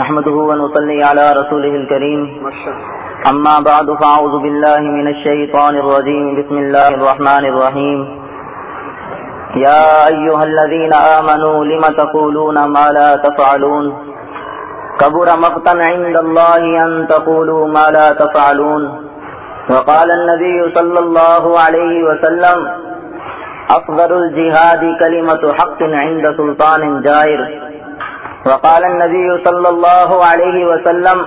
نحمده ونصلي على رسوله الكريم. أما بعد، فأعوذ بالله من الشيطان الرجيم. بسم الله الرحمن الرحيم. يا أيها الذين آمنوا، لم تقولون ما لا تفعلون؟ كبر مقتا عند الله أن تقولوا ما لا تفعلون. وقال النبي صلى الله عليه وسلم، أفضل الجهاد كلمة حق عند سلطان جائر. وقال النبي صلى الله عليه وسلم،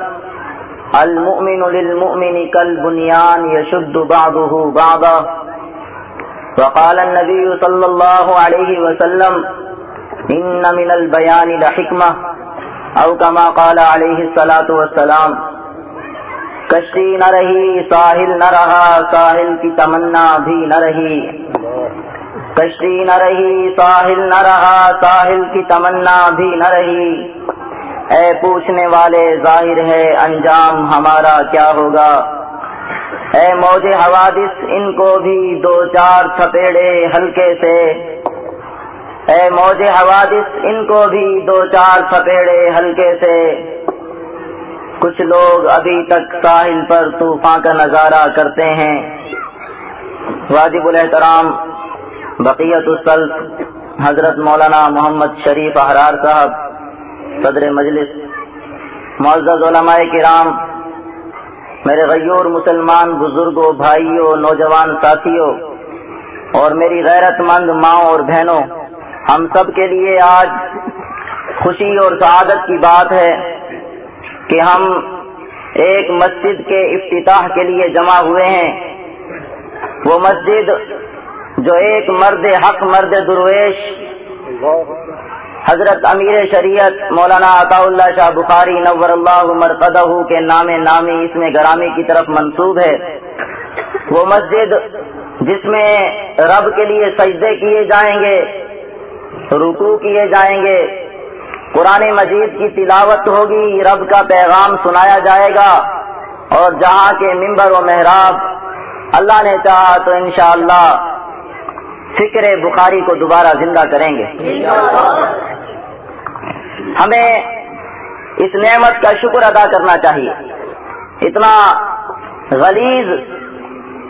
المؤمن للمؤمن كالبنيان يشد بعضه بعضا. وقال النبي صلى الله عليه وسلم، إن من البيان لحكمة، أو كما قال عليه الصلاة والسلام کشتی نہ رہی ساحل نہ رہا ساحل کی تمنا بھی نہ رہی کشتی نہ رہی ساحل نہ رہا ساحل کی تمنا بھی نہ رہی اے پوچھنے والے، ظاہر ہے، انجام ہمارا کیا ہوگا؟ اے موج حوادث، ان کو بھی دو چار تھپیڑے ہلکے سے۔ اے موج حوادث، ان کو بھی دو چار تھپیڑے ہلکے سے۔ کچھ لوگ ابھی تک ساحل پر طوفان کا نظارہ کرتے ہیں۔ واجب الحترام بقیت السلف حضرت مولانا محمد شریف احرار صاحب، صدر مجلس، معزز علماء کرام، میرے غیور مسلمان بزرگوں، بھائیوں، نوجوان ساتھیوں، اور میری غیرت مند ماں اور بہنوں، ہم سب کے لیے آج خوشی اور سعادت کی بات ہے کہ ہم ایک مسجد کے افتتاح کے لیے جمع ہوئے ہیں۔ وہ مسجد جو ایک مرد حق مرد درویش، حضرت امیر شریعت مولانا عطا اللہ شاہ بخاری نور اللہ مرقدہ کے نام نامی اس میں گرامی کی طرف منسوب ہے۔ وہ مسجد جس میں رب کے لیے سجدے کیے جائیں گے رکو کیے جائیں گے، قرآن مجید کی تلاوت ہوگی، رب کا پیغام سنایا جائے گا۔ اور جہاں کے ممبر و محراب، اللہ نے چاہا تو انشاءاللہ فکر بخاری کو دوبارہ زندہ کریں گے۔ ہمیں اس نعمت کا شکر ادا کرنا چاہیے۔ اتنا غلیظ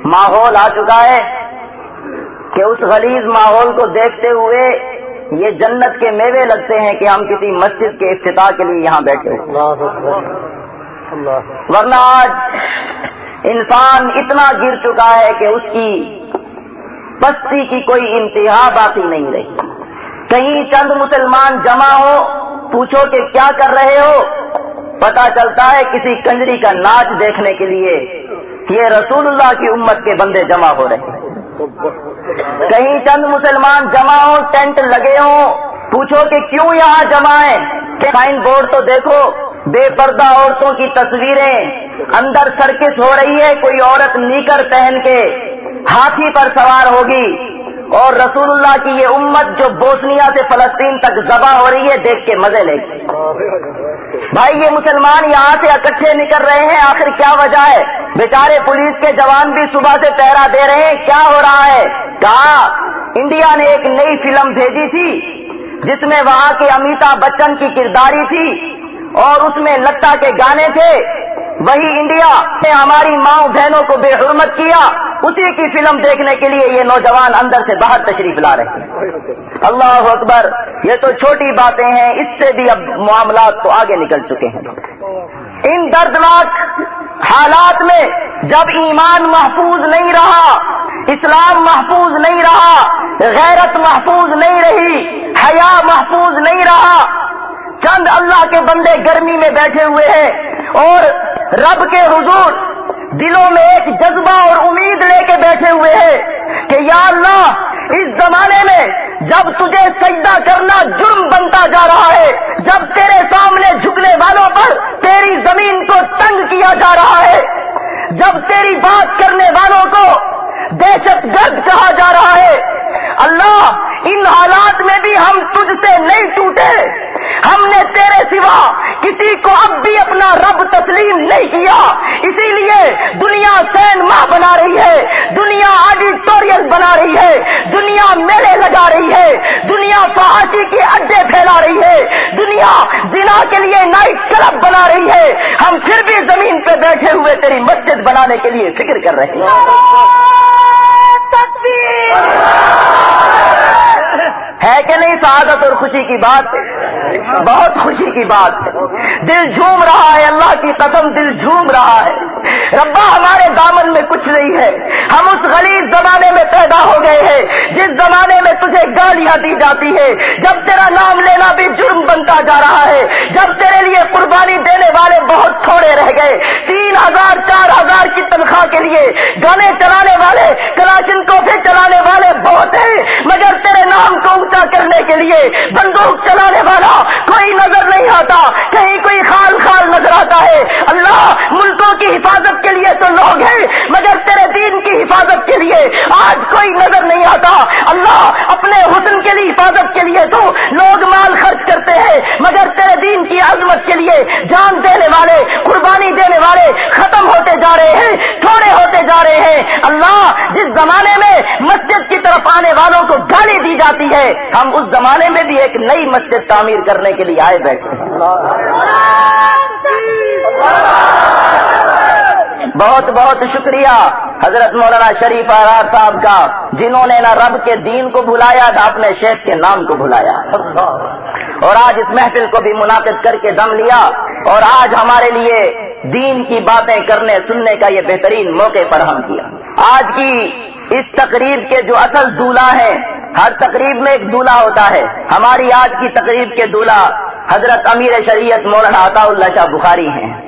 ماحول آ چکا ہے کہ اس غلیظ ماحول کو دیکھتے ہوئے یہ جنت کے میوے لگتے ہیں کہ ہم کسی مسجد کے افتتاح کے لیے یہاں بیٹھے ورنہ آج انسان اتنا گر چکا ہے کہ اس کی پستی کی کوئی انتہا باقی نہیں رہی۔ کہیں چند مسلمان جمع ہو، پوچھو کہ کیا کر رہے ہو؟ پتا چلتا ہے کسی کنجری کا ناچ دیکھنے کے لیے یہ رسول اللہ کی امت کے بندے جمع ہو رہے ہیں۔ کہیں چند مسلمان جمع ہو ٹینٹ لگے ہوں، پوچھو کہ کیوں یہاں جمع ہے سائن بورڈ تو دیکھو، بے پردہ عورتوں کی تصویریں۔ اندر سرکس ہو رہی ہے، کوئی عورت نیکر پہن کے ہاتھی پر سوار ہوگی اور رسول اللہ کی یہ امت جو بوسنیا سے فلسطین تک ذبح ہو رہی ہے، دیکھ کے مزے لے گی۔ بھائی، یہ مسلمان یہاں سے اکٹھے نکل رہے ہیں، آخر کیا وجہ ہے؟ بیچارے پولیس کے جوان بھی صبح سے پہرا دے رہے ہیں، کیا ہو رہا ہے؟ کہا، انڈیا نے ایک نئی فلم بھیجی تھی، جس میں وہاں کے امیتابھ بچن کی کرداری تھی اور اس میں لتا کے گانے تھے۔ وہی انڈیا نے ہماری ماں بہنوں کو بے حرمت کیا، اسی کی فلم دیکھنے کے لیے یہ نوجوان اندر سے باہر تشریف لا رہے ہیں۔ اللہ اکبر، یہ تو چھوٹی باتیں ہیں، اس سے بھی اب معاملات تو آگے نکل چکے ہیں۔ ان دردناک حالات میں جب ایمان محفوظ نہیں رہا، اسلام محفوظ نہیں رہا، غیرت محفوظ نہیں رہی، حیا محفوظ نہیں رہا، چند اللہ کے بندے گرمی میں بیٹھے ہوئے ہیں اور رب کے حضور دلوں میں ایک جذبہ اور امید لے کے بیٹھے ہوئے ہیں کہ یا اللہ، اس زمانے میں جب تجھے سجدہ کرنا جرم بنتا جا رہا ہے، جب تیرے سامنے جھکنے والوں پر تیری زمین کو تنگ کیا جا رہا ہے، جب تیری بات کرنے والوں کو دہشت گرد کہا جا رہا ہے۔ اللہ، ان حالات میں بھی ہم تجھ سے نہیں ٹوٹے۔ ہم نے تیرے سوا کسی کو اب بھی اپنا رب تسلیم نہیں کیا۔ اسی لیے دنیا سین ماہ بنا رہی ہے، دنیا آڈیٹوریل بنا رہی ہے، دنیا میلے لگا رہی ہے، دنیا فحاشی کے اڈے پھیلا رہی ہے، دنیا زنا کے لیے نائٹ کلب بنا رہی ہے۔ ہم پھر بھی زمین پہ بیٹھے ہوئے تیری مسجد بنانے کے لیے فکر کر رہے ہیں۔ ہے کہ نہیں سعادت اور خوشی کی بات بہت خوشی کی بات دل جھوم رہا ہے، اللہ کی قسم دل جھوم رہا ہے۔ ربا ہمارے دامن میں کچھ نہیں ہے۔ ہم اس غلیظ زمانے میں پیدا ہو گئے ہیں، جس زمانے میں تجھے گالیاں دی جاتی ہے جب تیرا نام لینا بھی جرم بنتا جا رہا ہے، جب تیرے لیے قربانی دینے والے بہت تھوڑے رہ گئے۔ تین ہزار، چار ہزار کی تنخواہ کے لیے گانے چلانے والے، کلاشن کوفے چلانے والے بہت ہیں۔ مگر تیرے نام کو اونچا کرنے کے لیے بندوق چلانے والا کوئی نظر نہیں آتا۔ کہیں کوئی خال خال نظر آتا ہے۔ اللہ ملکوں کی حفاظت کے لیے تو لوگ ہیں، مگر تیرے دین کی حفاظت کے لیے آج کوئی نظر نہیں آتا۔ اللہ اپنے حسن کے لیے حفاظت کے لیے تو لوگ مال خرچ کرتے ہیں، مگر تیرے دین کی عظمت کے لیے جان دینے والے، قربانی دینے والے ختم ہوتے جا رہے ہیں، تھوڑے ہوتے جا رہے ہیں۔ اللہ جس زمانے میں مسجد کی طرف آنے والوں کو گالی دی جاتی ہے، ہم اس زمانے میں بھی ایک نئی مسجد تعمیر کرنے کے لیے آئے بیٹھے بہت بہت شکریہ حضرت مولانا شریف آرار صاحب کا جنہوں نے نہ رب کے دین کو بلایا نہ اپنے شیخ کے نام کو بلایا اور آج اس محفل کو بھی منعقد کر کے دم لیا اور آج ہمارے لیے دین کی باتیں کرنے، سننے کا یہ بہترین موقع فراہم کیا۔ آج کی اس تقریب کے جو اصل دولہا ہے ہر تقریب میں ایک دولہا ہوتا ہے۔ ہماری آج کی تقریب کے دولہا حضرت امیر شریعت مولانا عطا اللہ شاہ بخاری ہیں۔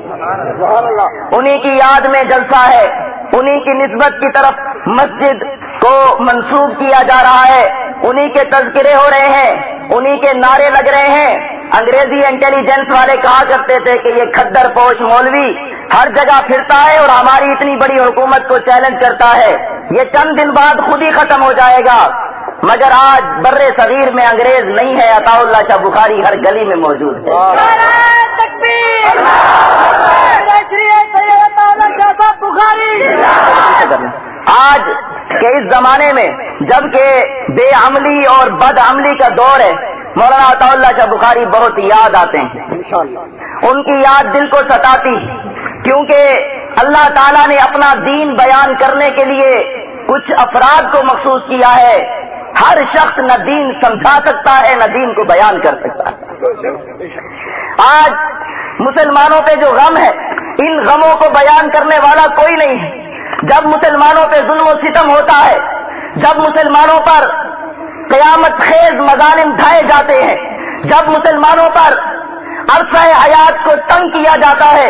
انہی کی یاد میں جلسہ ہے۔ انہی کی نسبت کی طرف مسجد کو منسوخ کیا جا رہا ہے۔ انہی کے تذکرے ہو رہے ہیں۔ انہی کے نعرے لگ رہے ہیں۔ انگریزی انٹیلیجنس والے کہا کرتے تھے کہ یہ کھدر پوش مولوی ہر جگہ پھرتا ہے اور ہماری اتنی بڑی حکومت کو چیلنج کرتا ہے۔ یہ چند دن بعد خود ہی ختم ہو جائے گا۔ مگر آج بر صغیر میں انگریز نہیں ہے عطا اللہ شاہ بخاری ہر گلی میں موجود ہے۔ آج کے اس زمانے میں جبکہ بے عملی اور بد عملی کا دور ہے مولانا عطا اللہ شاہ بخاری بہت یاد آتے ہیں۔ ان کی یاد دل کو ستاتی کیونکہ اللہ تعالیٰ نے اپنا دین بیان کرنے کے لیے کچھ افراد کو مخصوص کیا ہے۔ ہر شخص نہ دین سمجھا سکتا ہے، نہ دین کو بیان کر سکتا ہے۔ آج مسلمانوں پہ جو غم ہے، ان غموں کو بیان کرنے والا کوئی نہیں ہے۔ جب مسلمانوں پہ ظلم و ستم ہوتا ہے، جب مسلمانوں پر قیامت خیز مظالم ڈھائے جاتے ہیں، جب مسلمانوں پر عرصہ حیات کو تنگ کیا جاتا ہے،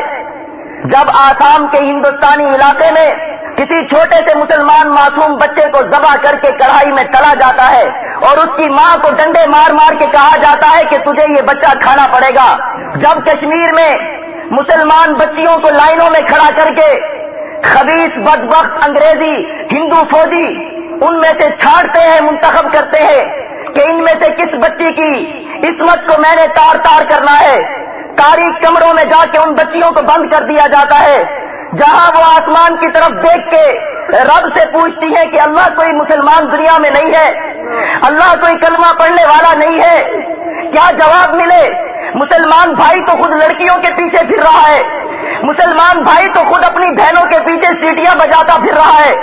جب آسام کے ہندوستانی علاقے میں کسی چھوٹے سے مسلمان معصوم بچے کو ذبح کر کے کڑھائی میں تلا جاتا ہے اور اس کی ماں کو ڈنڈے مار مار کے کہا جاتا ہے کہ تجھے یہ بچہ کھانا پڑے گا۔ جب کشمیر میں مسلمان بچیوں کو لائنوں میں کھڑا کر کے خبیص بد وقت انگریزی، ہندو فوجی ان میں سے چھاڑتے ہیں، منتخب کرتے ہیں کہ ان میں سے کس بچی کی عصمت کو میں نے تار تار کرنا ہے۔ تاریخ کمروں میں جا کے ان بچیوں کو بند کر دیا جاتا ہے۔ جہاں وہ آسمان کی طرف دیکھ کے رب سے پوچھتی ہے کہ اللہ کوئی مسلمان دنیا میں نہیں ہے، اللہ کوئی کلمہ پڑھنے والا نہیں ہے، کیا جواب ملے؟ مسلمان بھائی تو خود لڑکیوں کے پیچھے پھر رہا ہے، مسلمان بھائی تو خود اپنی بہنوں کے پیچھے سیٹیاں بجاتا پھر رہا ہے،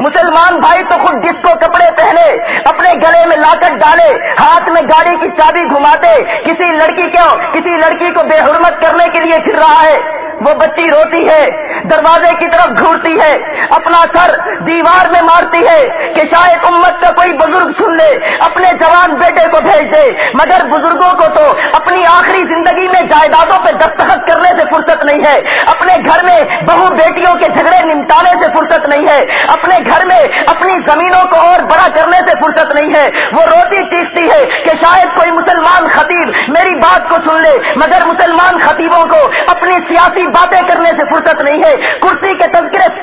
مسلمان بھائی تو خود جس کو کپڑے پہنے، اپنے گلے میں لاکٹ ڈالے، ہاتھ میں گاڑی کی چابی گھماتے، کسی لڑکی کو، کسی لڑکی کو بے حرمت کرنے کے لیے پھر رہا ہے۔ وہ بچی روتی ہے، دروازے کی طرف گھورتی ہے، اپنا سر دیوار میں مارتی ہے کہ شاید امت کا کوئی بزرگ سن لے، اپنے جوان بیٹے کو بھیج دے۔ مگر بزرگوں کو تو اپنی آخری زندگی میں جائیدادوں پہ دستخط کرنے سے فرصت نہیں ہے۔ اپنے گھر میں بہو بیٹیوں کے جھگڑے نمٹانے سے فرصت نہیں ہے۔ اپنے گھر میں اپنی زمینوں کو اور بڑا کرنے سے فرصت نہیں ہے۔ وہ روتی چیختی ہے کہ شاید کوئی مسلمان خطیب میری بات کو سن لے، مگر مسلمان خطیبوں کو اپنی سیاسی باتیں کرنے سے فرصت نہیں ہے۔ کرسی کے تذکرے سے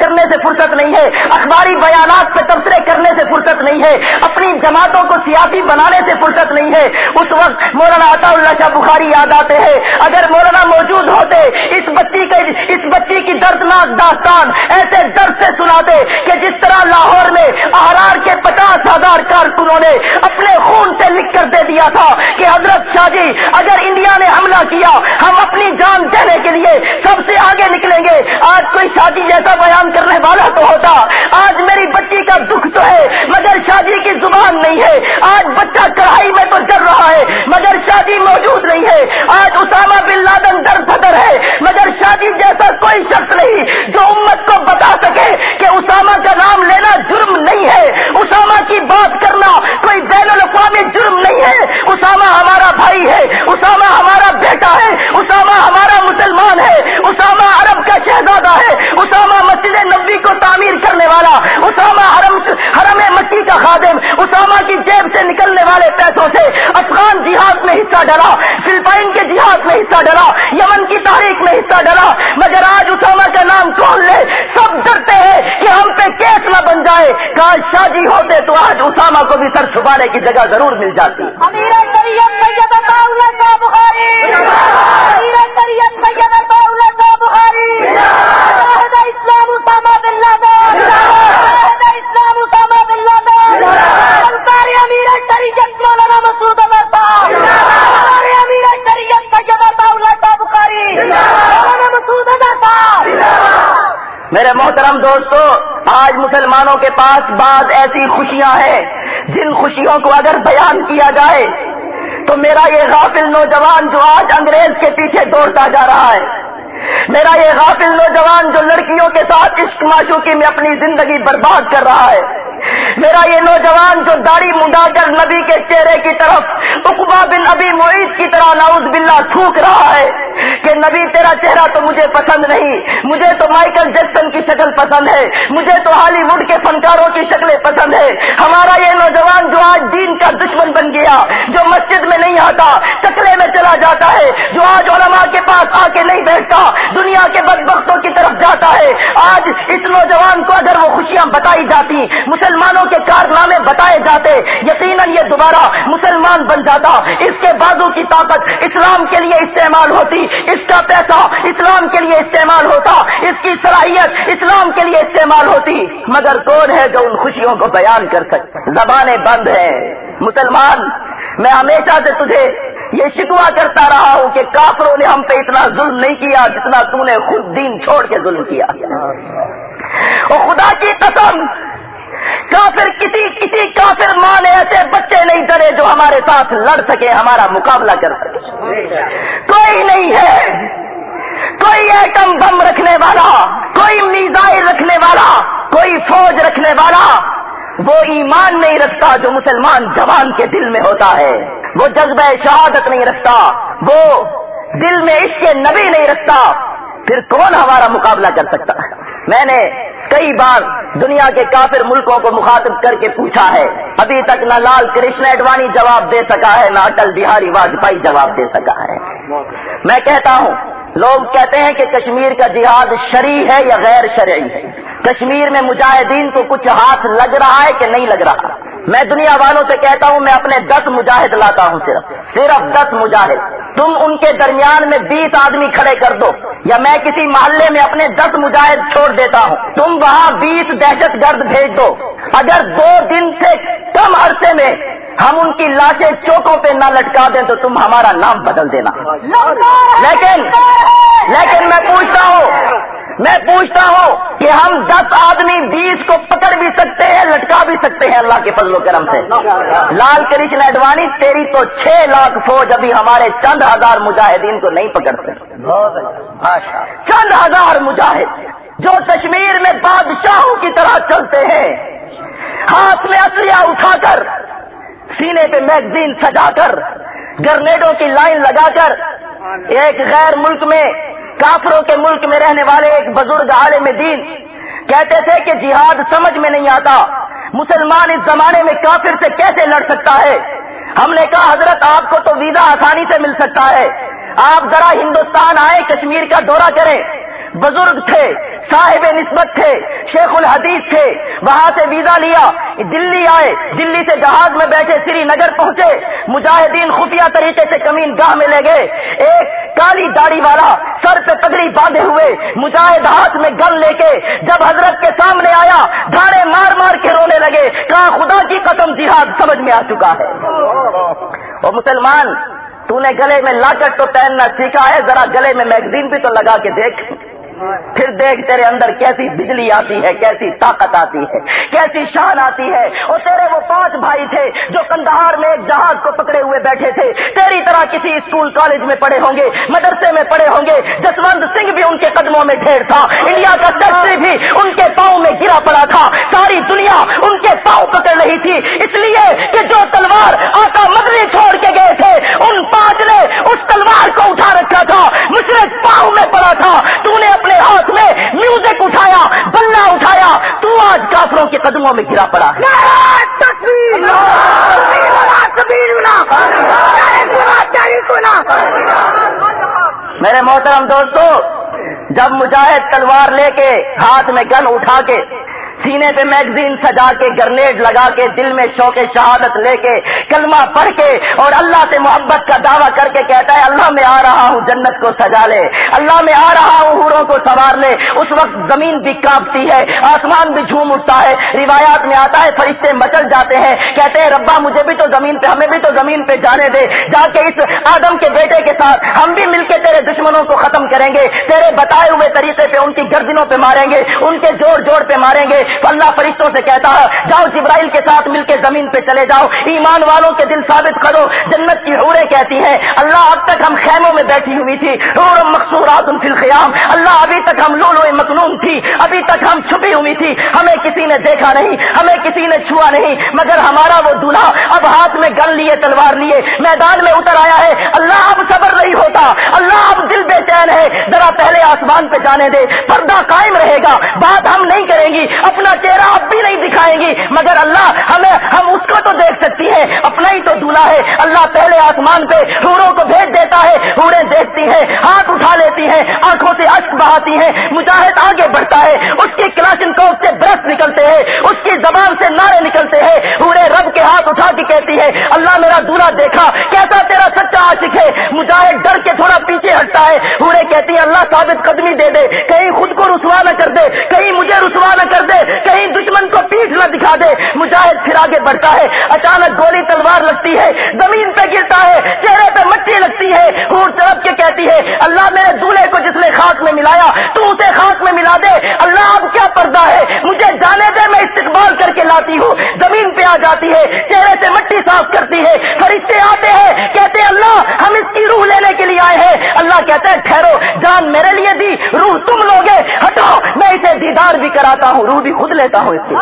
فرصت نہیں ہے۔ اخباری بیانات پہ تبصرے کرنے سے فرصت نہیں ہے۔ اپنی جماعتوں کو سیاسی بنانے سے فرصت نہیں ہے۔ اس وقت مولانا عطا اللہ شاہ بخاری یاد آتے ہیں۔ اگر مولانا موجود ہوتے، اس بچی کے، اس بچی کی دردناک داستان ایسے درد سے سناتے کہ جس طرح لاہور میں احرار کے پچاس ہزار کارکنوں نے اپنے خون سے لکھ کر دے دیا تھا کہ حضرت شاہ جی اگر انڈیا نے حملہ کیا، ہم اپنی جان دینے کے لیے سب سے آگے نکلیں گے۔ آج کوئی شادی جیسا بیان کرنے والا تو ہوتا۔ آج میری بچی کا دکھ تو ہے، مگر شادی کی زبان نہیں ہے۔ آج بچہ کڑھائی میں تو جل رہا ہے، مگر شادی موجود نہیں ہے۔ آج اسامہ بن لادن در بدر ہے، مگر شادی جیسا کوئی شخص نہیں جو امت کو بتا سکے کہ اسامہ کا نام لینا جرم نہیں ہے۔ اسامہ کی بات کرنا کوئی بین الاقوامی جرم نہیں ہے۔ اسامہ ہمارا بھائی ہے، اسامہ ہمارا بیٹا ہے، اسامہ ہمارا مسلمان ہے۔ اسامہ عرب کا شہزادہ ہے، اسامہ مسجد نبی کو تعمیر کرنے والا اسامہ حرم حرم مٹی کا خادم اسامہ کی جیب سے نکلنے والے پیسوں سے افغان جہاد میں حصہ ڈلا فلپائن کے جہاد میں حصہ ڈلا یمن کی تاریخ میں حصہ ڈلا مگر آج اسامہ کا نام کون لے سب ڈرتے ہیں کہ ہم پہ کیس نہ بن جائے۔ کاش شادی ہوتے تو آج اسامہ کو بھی سر چھپانے کی جگہ ضرور مل جاتی۔ اسلام اسامہ بن لادن اسلام اسامہ بن میرے محترم دوستو، آج مسلمانوں کے پاس بعض ایسی خوشیاں ہیں، جن خوشیوں کو اگر بیان کیا جائے، تو میرا یہ غافل نوجوان جو آج انگریز کے پیچھے دوڑتا جا رہا ہے میرا یہ غافل نوجوان جو لڑکیوں کے ساتھ عشق معشوقی میں اپنی زندگی برباد کر رہا ہے، میرا یہ نوجوان جو داڑھی منڈا کر نبی کے چہرے کی طرف اقبا بن ابی معیز کی طرح ناؤز باللہ تھوک رہا ہے۔ کہ نبی تیرا چہرہ تو مجھے پسند نہیں۔ مجھے تو مائیکل جیکسن کی شکل پسند ہے۔ مجھے تو ہالی ووڈ کے فنکاروں کی شکلیں پسند ہے ہمارا یہ نوجوان جو آج دین کا دشمن بن گیا، جو مسجد میں نہیں آتا چکلے میں چلا جاتا ہے، جو آج علماء کے پاس آ کے نہیں بیٹھتا، دنیا کے بدبختوں کی طرف جاتا ہے۔ آج اس نوجوان کو اگر وہ خوشیاں بتائی جاتی، مسلمانوں کے کارنامے بتائے جاتے، یقیناً یہ دوبارہ مسلمان بن جاتا۔ اس کے بازو کی طاقت اسلام کے لیے استعمال ہوتی اس کا پیسہ اسلام کے لیے استعمال ہوتا، اس کی صلاحیت اسلام کے لیے استعمال ہوتی، مگر کون ہے جو ان خوشیوں کو بیان کر سکتے زبانیں بند ہیں۔ مسلمان، میں ہمیشہ سے تجھے یہ شکوا کرتا رہا ہوں کہ کافروں نے ہم پہ اتنا ظلم نہیں کیا جتنا تو نے خود دین چھوڑ کے ظلم کیا۔ اور خدا کی قسم کافر کسی کسی کافر ماں نے ایسے بچے نہیں ڈرے جو ہمارے ساتھ لڑ سکے، ہمارا مقابلہ کر سکے۔ کوئی نہیں ہے۔ کوئی ایٹم بم رکھنے والا، کوئی میزائل رکھنے والا، کوئی فوج رکھنے والا، وہ ایمان نہیں رکھتا جو مسلمان جوان کے دل میں ہوتا ہے۔ وہ جذبہ شہادت نہیں رکھتا، وہ دل میں عشق نبی نہیں رکھتا۔ پھر کون ہمارا مقابلہ کر سکتا ہے؟ میں نے کئی بار دنیا کے کافر ملکوں کو مخاطب کر کے پوچھا ہے، ابھی تک نہ لال کرشن اڈوانی جواب دے سکا ہے، نہ اٹل بہاری واجپئی جواب دے سکا ہے۔ میں کہتا ہوں، لوگ کہتے ہیں کہ کشمیر کا جہاد شرعی ہے یا غیر شرعی ہے؟ کشمیر میں مجاہدین کو کچھ ہاتھ لگ رہا ہے کہ نہیں لگ رہا؟ میں دنیا والوں سے کہتا ہوں، میں اپنے دس مجاہد لاتا ہوں صرف۔ صرف دس مجاہد۔ تم ان کے درمیان میں بیس آدمی کھڑے کر دو۔ یا میں کسی محلے میں اپنے دس مجاہد چھوڑ دیتا ہوں۔ تم وہاں بیس دہشت گرد بھیج دو۔ اگر دو دن سے کم عرصے میں ہم ان کی لاشیں چوکوں پہ نہ لٹکا دیں تو تم ہمارا نام بدل دینا۔ لیکن لیکن میں پوچھتا ہوں، میں پوچھتا ہوں کہ ہم دس آدمی بیس کو پکڑ بھی سکتے ہیں، لٹکا بھی سکتے ہیں اللہ کے فضل و کرم سے۔ لال کرشن اڈوانی تیری تو چھ لاکھ فوج ابھی ہمارے چند ہزار مجاہدین کو نہیں پکڑتے۔ چند ہزار مجاہد جو کشمیر میں بادشاہوں کی طرح چلتے ہیں۔ ہاتھ میں اصلیہ اٹھا کر سینے پہ میگزین سجا کر، گرنیڈوں کی لائن لگا کر، ایک غیر ملک میں، کافروں کے ملک میں رہنے والے ایک بزرگ عالم دین کہتے تھے کہ جہاد سمجھ میں نہیں آتا۔ مسلمان اس زمانے میں کافر سے کیسے لڑ سکتا ہے؟ ہم نے کہا، حضرت، آپ کو تو ویزا آسانی سے مل سکتا ہے۔ آپ ذرا ہندوستان آئے، کشمیر کا دورہ کریں۔ بزرگ تھے۔ صاحب نسبت تھے، شیخ الحدیث تھے۔ وہاں سے ویزا لیا، دلی آئے، دلی سے جہاز میں بیٹھے سری نگر پہنچے۔ مجاہدین خفیہ طریقے سے کمین گاہ میں لے گئے۔ ایک کالی داڑھی والا سر پہ پگڑی باندھے ہوئے مجاہد ہاتھ میں گن لے کے جب حضرت کے سامنے آیا، دھاڑے مار مار کے رونے لگے۔ کہا، خدا کی قسم، جہاد سمجھ میں آ چکا ہے۔ وہ مسلمان، تو نے گلے میں لاکٹ تو پہننا سیکھا ہے، ذرا گلے میں میگزین بھی تو لگا کے دیکھ۔ پھر دیکھ تیرے اندر کیسی بجلی آتی ہے، کیسی طاقت آتی ہے، کیسی شان آتی ہے۔ اور تیرے وہ پانچ بھائی تھے جو کندہار میں ایک جہاز کو پکڑے ہوئے بیٹھے تھے۔ تیری طرح کسی اسکول کالج میں پڑھے ہوں گے، مدرسے میں پڑھے ہوں گے۔ جسونت سنگھ بھی ان کے قدموں میں ڈھیر تھا۔ انڈیا کا سیکٹری بھی ان کے پاؤں میں گرا پڑا تھا۔ ساری دنیا ان کے پاؤں پکڑ رہی تھی۔ اس لیے کہ جو تلوار آقا مدنی چھوڑ کے گئے تھے، ان پانچ نے اس تلوار کو اٹھا رکھا تھا۔ مشرق پاؤں میں پڑا تھا۔ تو نے اپنے ہاتھ میں میوزک اٹھایا بلہ اٹھایا تو آج کافروں کے قدموں میں گرا پڑا۔ میرے محترم دوستو جب مجاہد تلوار لے کے ہاتھ میں گن اٹھا کے سینے پہ میگزین سجا کے گرنیڈ لگا کے دل میں شوق شہادت لے کے کلمہ پڑھ کے اور اللہ سے محبت کا دعویٰ کر کے کہتا ہے، اللہ میں آ رہا ہوں، جنت کو سجا لے۔ اللہ میں آ رہا ہوں، ہوروں کو سوار لے۔ اس وقت زمین بھی کانپتی ہے، آسمان بھی جھوم اٹھتا ہے۔ روایات میں آتا ہے، فرشتے مچل جاتے ہیں۔ کہتے ہیں، ربا، مجھے بھی تو زمین پہ، ہمیں بھی تو زمین پہ جانے دے۔ جا کے اس آدم کے بیٹے کے ساتھ ہم بھی مل کے تیرے دشمنوں کو ختم کریں گے۔ تیرے بتائے ہوئے طریقے پہ، ان کی گردنوں پہ ماریں گے۔ ان کے جوڑ جوڑ پہ ماریں گے۔ تو اللہ فرشتوں سے کہتا ہے، جاؤ جبرائیل کے ساتھ مل کے زمین پہ چلے جاؤ، ایمان والوں کے دل ثابت کرو، جنت کی حوریں کہتی ہیں، اللہ اب تک ہم خیموں میں بیٹھی ہوئی تھی حور مقصورات فی الخیام، اللہ ابھی تک ہم لولو مقنون تھی، ابھی تک ہم چھپی ہوئی تھی، ہمیں کسی نے دیکھا نہیں، ہمیں کسی نے چھوا نہیں، مگر ہمارا وہ دلہا اب ہاتھ میں گن لیے، تلوار لیے، میدان میں اتر آیا ہے، اللہ اب صبر نہیں ہوتا، اللہ اب دل بے چین ہے، ذرا پہلے آسمان پہ جانے دے، پردہ قائم رہے گا، بات ہم نہیں کریں گی، اب اپنا چہرہ اب بھی نہیں دکھائیں گی۔ مگر اللہ ہمیں ہم اس کو تو دیکھ سکتی ہے اپنا ہی تو دلہا ہے۔ اللہ پہلے آسمان پہ ہوروں کو بھیج دیتا ہے۔ ہوریں دیکھتی ہیں، ہاتھ اٹھا لیتی ہیں، آنکھوں سے اشک بہاتی ہیں۔ مجاہد آگے بڑھتا ہے۔ اس کی کلاشن کو سے برس نکلتے ہیں۔ اس کی زبان سے نعرے نکلتے ہیں۔ ہورے رب کے ہاتھ اٹھا کے کہتی ہے، اللہ میرا دلہا دیکھا۔ کیسا تیرا سچا عاشق ہے۔ مجاہد ڈر کے تھوڑا پیچھے ہٹتا ہے۔ ہورے کہتی ہے اللہ ثابت قدمی دے دے۔ کہیں خود کو رسوا نہ کر دے۔ کہیں مجھے رسوا نہ کر دے۔ کہیں دشمن کو پیٹ نہ دکھا دے۔ مجاہد پھر آگے بڑھتا ہے۔ اچانک گولی تلوار لگتی ہے۔ زمین پہ گرتا ہے۔ چہرے پہ مٹی لگتی ہے۔ ہور طرف کے کہتی ہے، اللہ میرے دولہے کو جس نے خاک میں ملایا، تو اسے خاک میں ملا دے۔ اللہ، اب کیا پردہ ہے؟ مجھے جانے دے، میں استقبال کر کے لاتی ہوں۔ زمین پہ آ جاتی ہے، چہرے سے مٹی صاف کرتی ہے۔ فرشتے آتے ہیں، کہتے ہیں، اللہ، ہم اس کی روح لینے کے لیے آئے ہیں۔ اللہ کہتے ہیں ٹھہرو جان میرے لیے دی روح تم لوگے ہٹاؤ میں اسے دیدار ہوں روح بھی خود لیتا ہوں اس کی۔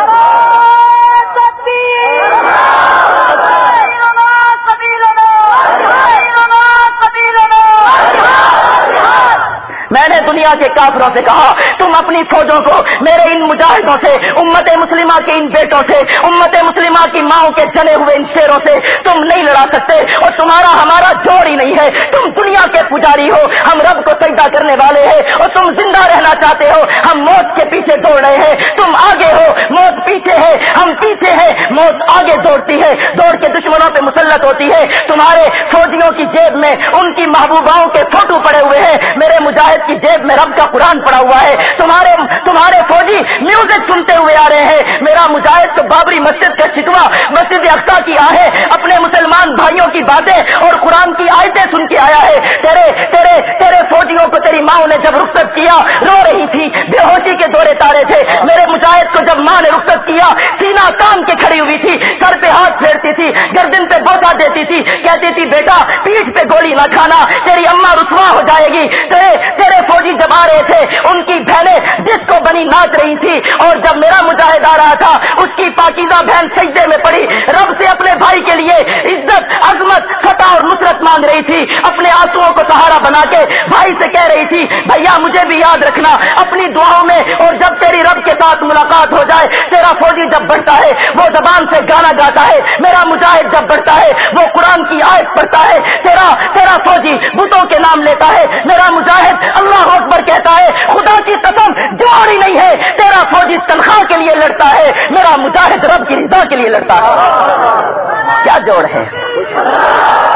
دنیا کے کافروں سے کہا، تم اپنی فوجوں کو میرے ان مجاہدوں سے، امت مسلمہ کے ان بیٹوں سے، امت مسلمہ کی ماؤں کے جلے ہوئے ان شیروں سے تم نہیں لڑا سکتے اور تمہارا ہمارا جوڑ ہی نہیں ہے۔ تم دنیا کے پجاری ہو، ہم رب کو سجدہ کرنے والے ہیں اور تم زندہ رہنا چاہتے ہو۔ ہم موت کے پیچھے دوڑ رہے ہیں۔ تم آگے ہو، موت پیچھے ہے، ہم پیچھے ہیں۔ موت آگے دوڑتی ہے، دوڑ کے دشمنوں پہ مسلط ہوتی ہے۔ تمہارے فوجیوں کی جیب میں، ان کی محبوباؤں کے فوٹو پڑے ہوئے ہیں۔ میرے مجاہد کی جیب میں رب کا قرآن پڑا ہوا ہے تمہارے تمہارے فوجی میوزک سنتے ہوئے آ رہے ہیں۔ میرا مجاہد تو بابری مسجد کا شکوا مسجد اقسا کی آہیں اپنے مسلمان بھائیوں کی باتیں اور قرآن کی آیتیں سن کے آیا ہے۔ تیرے تیرے تیرے فوجیوں کو تیری ماں نے جب رخصت کیا، رو رہی تھی۔ بے ہوشی کے دورے تارے تھے۔ میرے مجاہد کو جب ماں نے رخصت کیا، سینا کام کے کھڑی ہوئی تھی۔ سر پہ ہاتھ پھیرتی تھی، گردن پہ بوسا دیتی تھی۔ کہتی تھی، بیٹا پیٹ پہ گولی نہ کھانا، تیری اما رسوا ہو جائے گی۔ تیرے تیرے فوجی جب آ رہے تھے، ان کی بہنیں جس کو بنی ناچ رہی تھی اور جب میرا مجاہد آ رہا تھا، اس کی پاکیزہ بہن سجدے میں پڑی۔ رب سے اپنے بھائی کے لیے عزت، عظمت فتح اور نصرت مانگ رہی تھی، اپنے آنسو کو سہارا بنا کے بھائی سے کہہ رہی تھی، بھیا، مجھے بھی یاد رکھنا، اپنی دعاؤں میں اور جب تیری رب کے ساتھ ملاقات ہو جائے، تیرا فوجی جب بڑھتا ہے، وہ زبان سے گانا گاتا ہے، میرا مجاہد جب بڑھتا ہے، وہ قرآن کی آیت پڑھتا ہے، تیرا تیرا فوجی بتوں کے نام لیتا ہے، میرا مجاہد اللہ اکبر کہتا ہے، خدا کی قسم جوڑی نہیں ہے، تیرا فوجی تنخواہ کے لیے لڑتا ہے، میرا مجاہد رب کی رضا کے لیے لڑتا ہے۔ کیا جوڑ ہے؟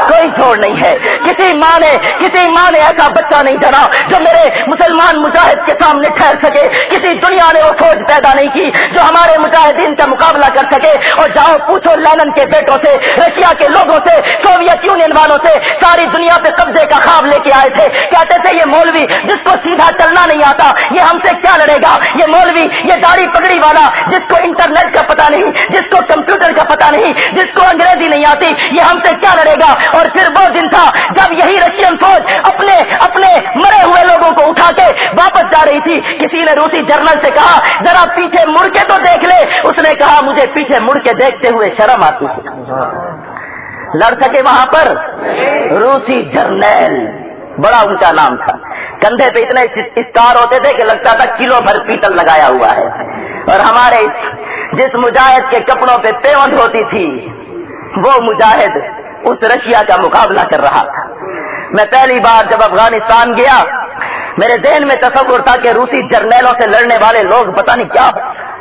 کوئی جوڑ نہیں ہے۔ کسی ماں نے کسی ماں نے ایسا بچہ نہیں جنا جو میرے مسلمان مجاہد کے سامنے ٹھہر سکے۔ کسی دنیا نے وہ فوج پیدا نہیں کی جو ہمارے مجاہدین کا مقابلہ کر سکے۔ اور جاؤ، پوچھو لینن کے بیٹوں سے، رشیا کے لوگوں سے، سوویت یونین والوں سے، ساری دنیا پہ قبضے کا خواب لے کے آئے تھے۔ کہتے تھے، یہ مولوی جس کو سیدھا چلنا نہیں آتا، یہ ہم سے کیا لڑے گا؟ یہ مولوی، یہ داڑھی پگڑی والا، جس کو انٹرنیٹ کا پتا نہیں، جس کو کمپیوٹر کا پتا نہیں، جس کو انگریزی نہیں آتی، یہ ہم سے کیا لڑے گا؟ اور پھر وہ دن تھا جب یہی رشین فوج اپنے اپنے مرے ہوئے لوگوں کو اٹھا کے واپس جا رہی تھی۔ کسی نے روسی جرنل سے کہا، ذرا پیچھے مڑ کے تو دیکھ لے۔ اس نے کہا، مجھے پیچھے مڑ کے دیکھتے ہوئے شرم آتی تھی لڑ سکے وہاں پر روسی جرنیل، بڑا اونچا نام تھا۔ کندھے پہ اتنے اسکار ہوتے تھے کہ لگتا تھا کلو بھر پیتل لگایا ہوا ہے۔ اور ہمارے جس مجاہد کے کپڑوں پہ پیوند ہوتی تھی، وہ مجاہد اس رشیا کا مقابلہ کر رہا تھا۔ میں پہلی بار جب افغانستان گیا، میرے ذہن میں تصور تھا کہ روسی جرنیلوں سے لڑنے والے لوگ پتہ نہیں کیا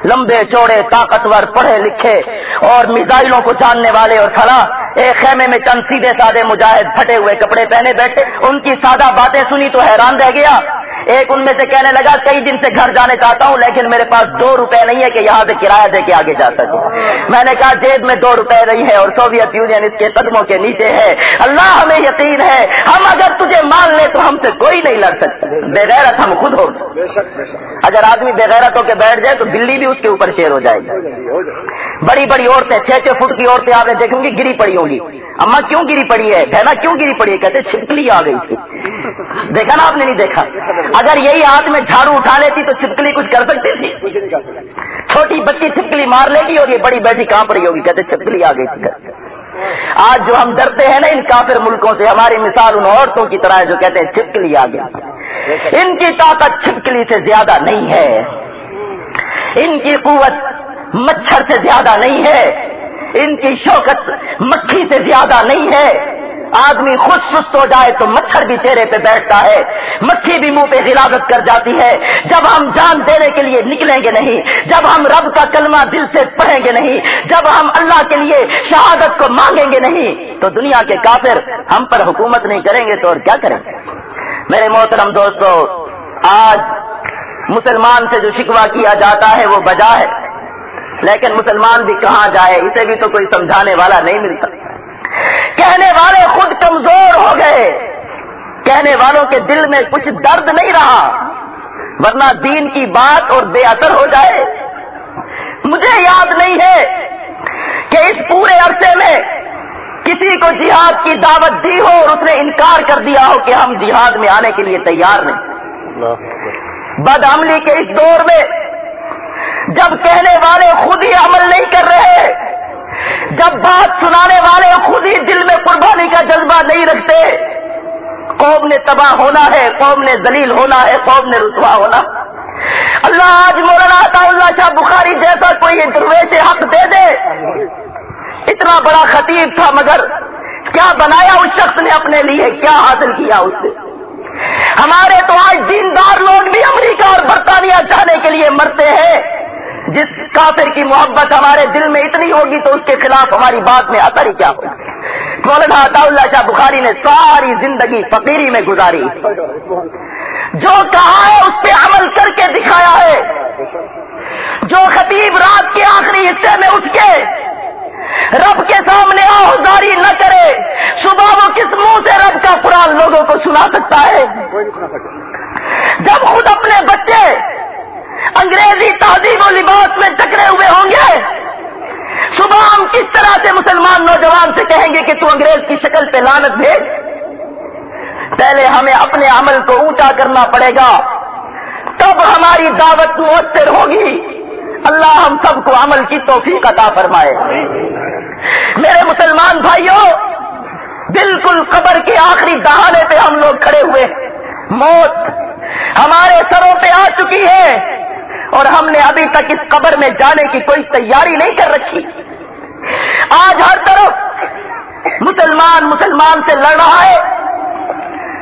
لمبے چوڑے، طاقتور، پڑھے لکھے اور میزائلوں کو جاننے والے اور کھڑا ایک خیمے میں چند سیدھے سادے مجاہد پھٹے ہوئے کپڑے پہنے بیٹھے۔ ان کی سادہ باتیں سنی تو حیران رہ گیا۔ ایک ان میں سے کہنے لگا، کئی دن سے گھر جانے چاہتا ہوں، لیکن میرے پاس دو روپے نہیں ہے کہ یہاں سے کرایہ دے کے آگے جا سکوں۔ میں نے کہا، جیب میں دو روپے نہیں ہے اور سوویت یونین اس کے قدموں کے نیچے ہے۔ اللہ ہمیں یقین ہے، ہم اگر تجھے مان لے تو ہم سے کوئی نہیں لڑ سکتا۔ بغیرت ہم خود ہو۔ اگر آدمی بغیرت ہو کے بیٹھ جائے تو بلی بھی اس کے اوپر شیر ہو جائے گی بڑی بڑی عورتیں چھ چھ فٹ کی عورتیں آپ نے دیکھوں گی، گری پڑی ہوگی اما کیوں گری پڑی ہے؟ بہنا کیوں گری پڑی ہے؟ کہتے چھپکلی آ گئی تھی۔ دیکھا نا آپ نے نہیں دیکھا؟ اگر یہی ہاتھ میں جھاڑو اٹھا لیتی تو چھپکلی کچھ کر سکتی تھی۔ چھوٹی بچی چھپکلی مار لے گی اور یہ بڑی بیٹھی کہاں پڑی ہوگی؟ کہتے چھپکلی آ گئی تھی۔ آج جو ہم ڈرتے ہیں نا ان کافر ملکوں سے، ہماری مثال ان عورتوں کی طرح ہے جو کہتے ہیں چھپکلی آ گئی۔ ان کی طاقت چھپکلی سے زیادہ نہیں ہے۔ ان کی قوت مچھر سے زیادہ نہیں ہے۔ ان کی شوکت مکھی سے زیادہ نہیں ہے۔ آدمی خود سست ہو جائے تو مچھر بھی چہرے پہ بیٹھتا ہے۔ مکھی بھی منہ پہ غلاظت کر جاتی ہے۔ جب ہم جان دینے کے لیے نکلیں گے نہیں، جب ہم رب کا کلمہ دل سے پڑھیں گے نہیں، جب ہم اللہ کے لیے شہادت کو مانگیں گے نہیں، تو دنیا کے کافر ہم پر حکومت نہیں کریں گے تو اور کیا کریں گے؟ میرے محترم دوستو، آج مسلمان سے جو شکوا کیا جاتا ہے وہ بجا ہے۔ لیکن مسلمان بھی کہاں جائے اسے بھی تو کوئی سمجھانے والا نہیں ملتا کہنے والے خود کمزور ہو گئے۔ کہنے والوں کے دل میں کچھ درد نہیں رہا ورنہ دین کی بات اور بے اثر ہو جائے۔ مجھے یاد نہیں ہے کہ اس پورے عرصے میں کسی کو جہاد کی دعوت دی ہو اور اس نے انکار کر دیا ہو کہ ہم جہاد میں آنے کے لیے تیار نہیں۔ بدعملی کے اس دور میں جب کہنے والے خود ہی عمل نہیں کر رہے، جب بات سنانے والے خود ہی دل میں قربانی کا جذبہ نہیں رکھتے، قوم نے تباہ ہونا ہے، قوم نے ذلیل ہونا ہے، قوم نے رسوا ہونا۔ اللہ آج مولانا اللہ شاہ بخاری جیسا کوئی درویش حق دے دے۔ اتنا بڑا خطیب تھا مگر کیا بنایا اس شخص نے اپنے لیے، کیا حاصل کیا اس سے ہمارے تو آج دیندار لوگ بھی امریکہ اور برطانیہ جانے کے لیے مرتے ہیں۔ جس کافر کی محبت ہمارے دل میں اتنی ہوگی تو اس کے خلاف ہماری بات میں اثر ہی کیا ہوگا۔ مولانا عطا اللہ شاہ بخاری نے ساری زندگی فقیری میں گزاری۔ جو کہا ہے اس پہ عمل کر کے دکھایا ہے۔ جو خطیب رات کے آخری حصے میں اٹھ کے رب کے سامنے آہداری نہ کرے۔ صبح وہ کس منہ سے رب کا قرآن لوگوں کو سنا سکتا ہے؟ جب خود اپنے بچے انگریزی تہذیب و لباس میں ٹکرے ہوئے ہوں گے، صبح ہم کس طرح سے مسلمان نوجوان سے کہیں گے کہ تو انگریز کی شکل پہ لانت بھیج؟ پہلے ہمیں اپنے عمل کو اونچا کرنا پڑے گا، تب ہماری دعوت مؤثر ہوگی۔ اللہ ہم سب کو عمل کی توفیق عطا فرمائے۔ میرے مسلمان بھائیوں بالکل قبر کے آخری دہانے پہ ہم لوگ کھڑے ہوئے موت ہمارے سروں پہ آ چکی ہے۔ اور ہم نے ابھی تک اس قبر میں جانے کی کوئی تیاری نہیں کر رکھی۔ آج ہر طرف مسلمان مسلمان سے لڑ رہا ہے۔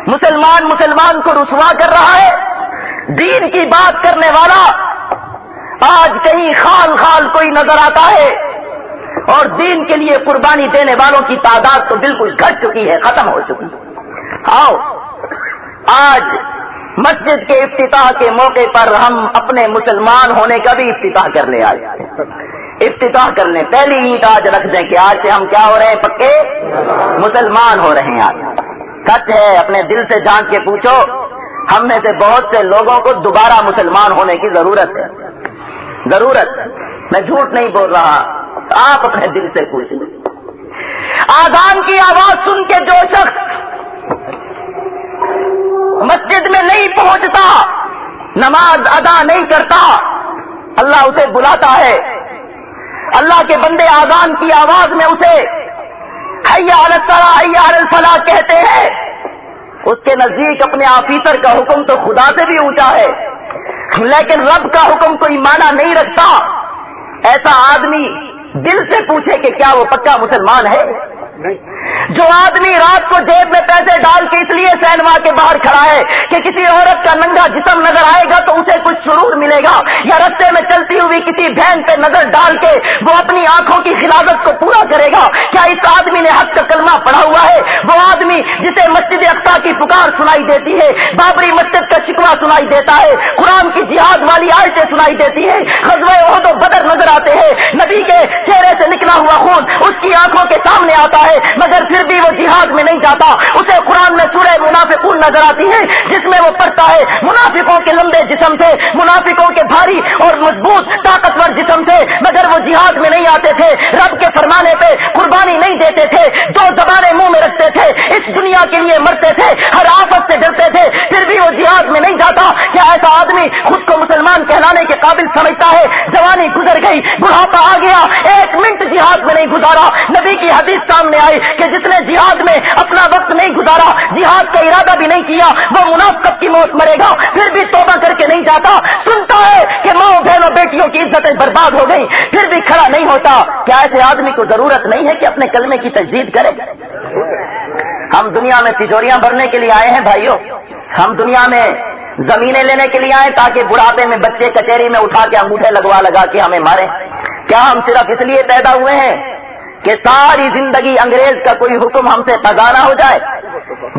مسلمان مسلمان کو رسوا کر رہا ہے۔ دین کی بات کرنے والا آج کہیں خال خال کوئی نظر آتا ہے اور دین کے لیے قربانی دینے والوں کی تعداد تو بالکل گھٹ چکی ہے، ختم ہو چکی آؤ، آج مسجد کے افتتاح کے موقع پر ہم اپنے مسلمان ہونے کا بھی افتتاح کرنے آئے افتتاح کرنے، پہلی اینٹ آج رکھ دیں کہ آج سے ہم کیا ہو رہے ہیں؟ پکے مسلمان ہو رہے ہیں آج۔ سچ ہے، اپنے دل سے جانچ کے پوچھو، ہم میں سے بہت سے لوگوں کو دوبارہ مسلمان ہونے کی ضرورت ہے۔ ضرورت. میں جھوٹ نہیں بول رہا. آپ اپنے دل سے پوچھیں آزان کی آواز سن کے جو شخص مسجد میں نہیں پہنچتا، نماز ادا نہیں کرتا، اللہ اسے بلاتا ہے۔ اللہ کے بندے آزان کی آواز میں اسے حیا حیا الفلاح کہتے ہیں۔ اس کے نزدیک اپنے آفیسر کا حکم تو خدا سے بھی اونچا ہے۔ لیکن رب کا حکم کوئی مانا نہیں رکھتا۔ ایسا آدمی دل سے پوچھے کہ کیا وہ پکا مسلمان ہے؟ جو آدمی رات کو جیب میں پیسے ڈال کے اس لیے سینما کے باہر کھڑا ہے کہ کسی عورت کا ننگا جسم نظر آئے گا تو اسے کچھ سرور ملے گا یا رستے میں چلتی ہوئی کسی بہن پہ نظر ڈال کے وہ اپنی آنکھوں کی خلافت کو پورا کرے گا۔ کیا اس آدمی نے حق کا کلمہ پڑھا ہوا ہے؟ وہ آدمی جسے مسجد اقسا کی پکار سنائی دیتی ہے، بابری مسجد کا شکوا سنائی دیتا ہے، قرآن کی جہاد والی آیتیں سنائی دیتی ہے۔ خزبے عہد و بدر نظر آتے ہیں۔ نبی کے چہرے سے نکلا ہوا خون اس کی آنکھوں کے سامنے آتا ہے، مگر پھر بھی وہ جہاد میں نہیں جاتا، اسے قرآن میں سورہ منافقون نظر آتی ہے، جس میں وہ پڑھتا ہے، منافقوں کے لمبے جسم سے منافقوں کے بھاری اور مضبوط طاقتور جسم سے مگر وہ جہاد میں نہیں آتے تھے، رب کے فرمانے پہ قربانی نہیں دیتے تھے، دو زبانیں منہ میں رکھتے تھے، اس دنیا کے لیے مرتے تھے، ہر آفت سے ڈرتے تھے، پھر بھی وہ جہاد میں نہیں جاتا۔ کیا ایسا آدمی خود کو مسلمان کہلانے کے قابل سمجھتا ہے؟ جوانی گزر گئی، بڑھاپا آ گیا، ایک منٹ جہاد میں نہیں گزارا۔ نبی کی حدیث سامنے آئی کہ جس نے جہاد میں اپنا وقت نہیں گزارا، جہاد کا ارادہ بھی نہیں کیا، وہ منافقت کی موت مرے گا، پھر بھی توبہ کر کے نہیں جاتا۔ سنتا ہے کہ ماں بہنوں بیٹیوں کی عزتیں برباد ہو گئی پھر بھی کھڑا نہیں ہوتا۔ کیا ایسے آدمی کو ضرورت نہیں ہے کہ اپنے کلمے کی تجدید کرے؟ ہم دنیا میں تجوریاں بھرنے کے لیے آئے ہیں بھائیوں۔ ہم دنیا میں زمینیں لینے کے لیے آئے تاکہ بڑھاپے میں بچے کچہری میں اٹھا کے انگوٹھے لگوا لگا کے ہمیں مارے کیا ہم صرف اس لیے پیدا ہوئے ہیں؟ کہ ساری زندگی انگریز کا کوئی حکم ہم سے خزانہ ہو جائے۔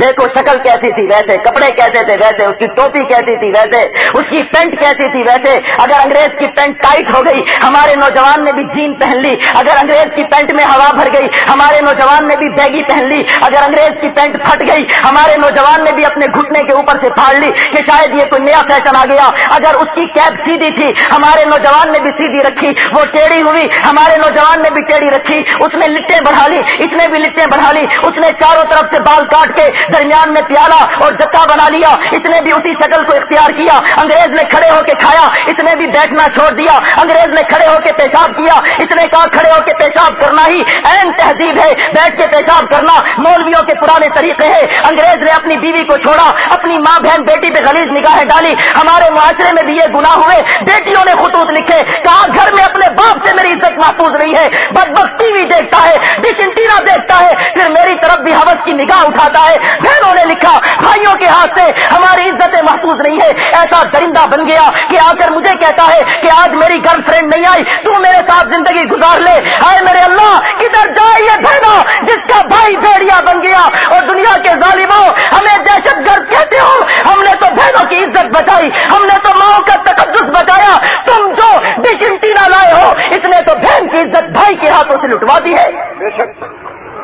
دیکھو شکل کیسی تھی ویسے، کپڑے کیسے تھے ویسے، اس کی ٹوپی کیسی تھی ویسے، اس کی پینٹ کیسی تھی ویسے۔ اگر انگریز کی پینٹ ٹائٹ ہو گئی، ہمارے نوجوان نے بھی جین پہن لی۔ اگر انگریز کی پینٹ میں ہوا بھر گئی، ہمارے نوجوان نے بھی بیگی پہن لی۔ اگر انگریز کی پینٹ پھٹ گئی، ہمارے نوجوان نے بھی اپنے گھٹنے کے اوپر سے پھاڑ لی کہ شاید یہ کوئی نیا فیشن آ گیا۔ اگر اس کی کیب سیدھی تھی، ہمارے نوجوان نے بھی سیدھی رکھی۔ وہ ٹیڑھی ہوئی، ہمارے نوجوان نے بھی ٹیڑھی رکھی۔ اس نے لٹیں بڑھا لی، اس نے بھی لٹیں بڑھا لی۔ اس نے چاروں طرف سے بال کاٹ کے درمیان میں پیالہ اور جکا بنا لیا۔ اس نے بھی اسی شکل کو اختیار کیا۔ انگریز نے کھڑے ہو کے کھایا۔ اس نے بھی بیٹھنا چھوڑ دیا۔ انگریز نے کھڑے ہو کے پیشاب کیا۔ اس نے کہا، کھڑے ہو کے پیشاب کرنا ہی اہم تہذیب ہے۔ بیٹھ کے پیشاب کرنا مولویوں کے پرانے طریقے ہیں۔ انگریز نے اپنی بیوی کو چھوڑا، اپنی ماں بہن بیٹی پہ غلیظ نگاہیں ڈالی۔ ہمارے معاشرے میں بھی یہ گناہ ہوئے۔ بیٹیوں نے خطوط لکھے۔ کہا، گھر میں اپنے باپ سے میری عزت محفوظ نہیں ہے۔ بد بخ ٹی وی دیکھتا ہے، ڈش انٹینا دیکھتا ہے۔ پھر میری طرف بھی حوث کی نگاہ اٹھاتا ہے۔ بہنوں نے لکھا، بھائیوں کے ہاتھ سے ہماری عزتیں محفوظ نہیں ہے ایسا درندہ بن گیا کہ آ کر مجھے کہتا ہے کہ آج میری گرل فرینڈ نہیں آئی، تو میرے ساتھ زندگی گزار لے۔ ہائے میرے اللہ، کدھر جائے یہ بہنا جس کا بھائی بھیڑیا بن گیا؟ اور دنیا کے ظالموں، ہمیں دہشت گرد کہتے ہو؟ ہم نے تو بہنوں کی عزت بچائی، ہم نے تو ماؤں کا تقدس بچایا۔ تم جو ڈش انٹینا لائے ہو، اس نے تو بہن کی عزت بھائی کے ہاتھوں سے لٹوا دی ہے۔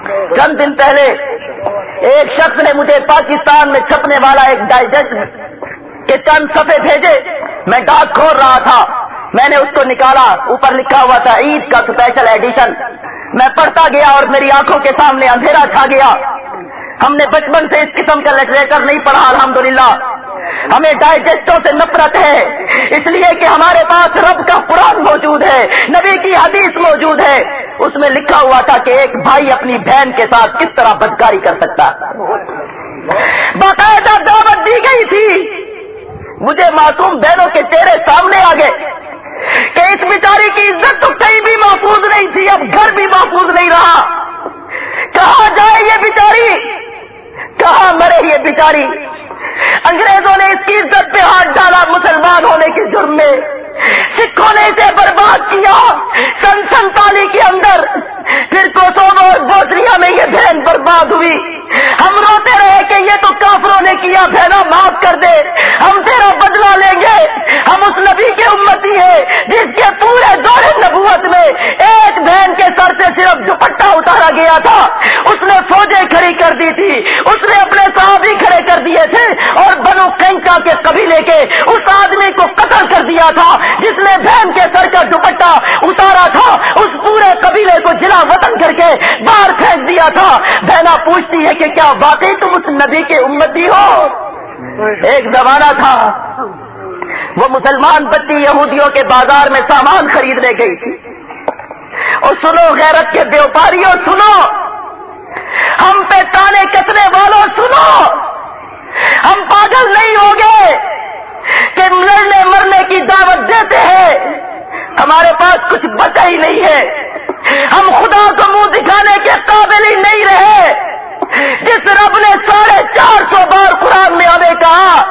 چند دن پہلے ایک شخص نے مجھے پاکستان میں چھپنے والا ایک ڈائجسٹ کے چند صفحے بھیجے۔ میں ڈاک کھول رہا تھا۔ میں نے اس کو نکالا۔ اوپر لکھا ہوا تھا، عید کا اسپیشل ایڈیشن میں پڑھتا گیا اور میری آنکھوں کے سامنے اندھیرا چھا گیا۔ ہم نے بچپن سے اس قسم کا لٹریچر نہیں پڑھا، الحمدللہ۔ ہمیں ڈائجسٹوں سے نفرت ہے۔ اس لیے کہ ہمارے پاس رب کا قرآن موجود ہے، نبی کی حدیث موجود ہے۔ اس میں لکھا ہوا تھا کہ ایک بھائی اپنی بہن کے ساتھ کس طرح بدکاری کر سکتا۔ باقاعدہ دعوت دی گئی تھی۔ مجھے معصوم بہنوں کے چہرے سامنے آ گئے کہ اس بیچاری کی عزت تو کہیں بھی محفوظ نہیں تھی، اب گھر بھی محفوظ نہیں رہا۔ کہاں جائے یہ بیچاری؟ کہاں مرے یہ بیچاری؟ انگریزوں نے اس کی عزت پہ ہاتھ ڈالا مسلمان ہونے کے جرم میں سکھوں نے اسے برباد کیا، سن سنتالی کے اندر پھر کوسوو اور بوسنیا میں یہ بہن برباد ہوئی۔ ہم روتے رہے کہ یہ تو کافروں نے کیا بہنا معاف کر دے۔ ہم تیرا بدلہ لیں گے۔ ہم اس نبی کے امتی ہیں جس کے پورے دور نبوت میں ایک بہن کے سر سے صرف دوپٹا اتارا گیا تھا۔ اس نے فوجیں کھڑی کر دی تھی۔ اس نے اپنے صحابی کھڑے کر دیے تھے اور بنو کینکا کے قبیلے کے اس آدمی کو قتل کر دیا تھا جس نے بہن کے سر کا دوپٹا اتارا تھا۔ اس پورے قبیلے کو جلا وطن کر کے باہر پھینک دیا تھا۔ بہنا پوچھتی ہے کہ کیا واقعی تم اس نبی کے امتی ہو؟ ایک زمانہ تھا۔ وہ مسلمان بچی یہودیوں کے بازار میں سامان خریدنے گئی تھی۔ اور سنو غیرت کے بیوپاریوں، سنو۔ ہم پہ تانے کتنے والوں، سنو۔ ہم پاگل نہیں ہو گئے کہ لڑنے مرنے کی دعوت دیتے ہیں۔ ہمارے پاس کچھ بچا ہی نہیں ہے۔ ہم خدا کو منہ دکھانے کے قابل ہی نہیں رہے۔ جس رب نے ساڑھے چار سو بار قرآن میں ہمیں کہا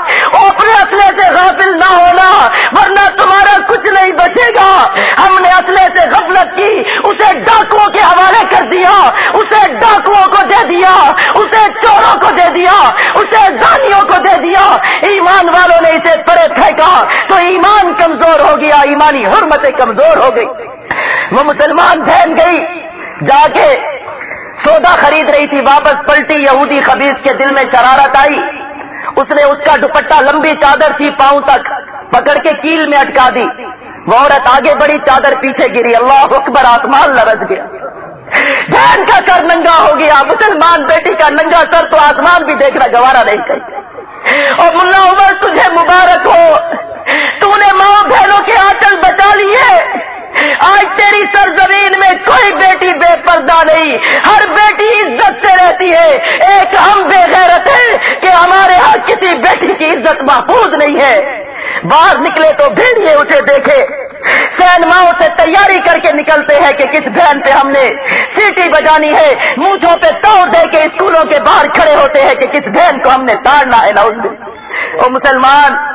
اپنے اصلے سے غافل نہ ہونا، ورنہ تمہارا کچھ نہیں بچے گا۔ ہم نے اصلے سے غفلت کی، اسے ڈاکوؤں کے حوالے کر دیا، اسے ڈاکوؤں کو دے دیا، اسے چوروں کو دے دیا، اسے زانیوں کو دے دیا۔ ایمان والوں نے اسے پڑے پھینکا، تو ایمان کمزور ہو گیا، ایمانی حرمتیں کمزور ہو گئی۔ وہ مسلمان بہن گئی، جا کے سودا خرید رہی تھی، واپس پلٹی، یہودی خبیز کے دل میں شرارت آئی۔ اس نے اس کا دوپٹہ لمبی چادر تھی پاؤں تک پکڑ کے کیل میں اٹکا دی۔ وہ عورت آگے بڑی چادر پیچھے گری، اللہ اکبر، آسمان لرز گیا۔ بہن کا سر ننگا ہو گیا، مسلمان بیٹی کا ننگا سر تو آسمان بھی دیکھنا گوارا نہیں کر اور ملا عمر، تجھے مبارک ہو، تو نے ماں بہنوں کے آنچل بچا لیے۔ آج تیری سرزمین میں کوئی بیٹی بے پردہ نہیں۔ ہر بیٹی عزت سے رہتی ہے۔ ایک ہم بے غیرت ہے کہ ہمارے ہاں کسی بیٹی کی عزت محفوظ نہیں ہے۔ باہر نکلے تو بھیڑیے اسے دیکھے۔ سینماؤں سے تیاری کر کے نکلتے ہیں کہ کس بہن پہ ہم نے سیٹی بجانی ہے۔ مونچھوں پہ توڑ دے کے اسکولوں کے باہر کھڑے ہوتے ہیں کہ کس بہن کو ہم نے تاڑنا ہے نا اس مسلمان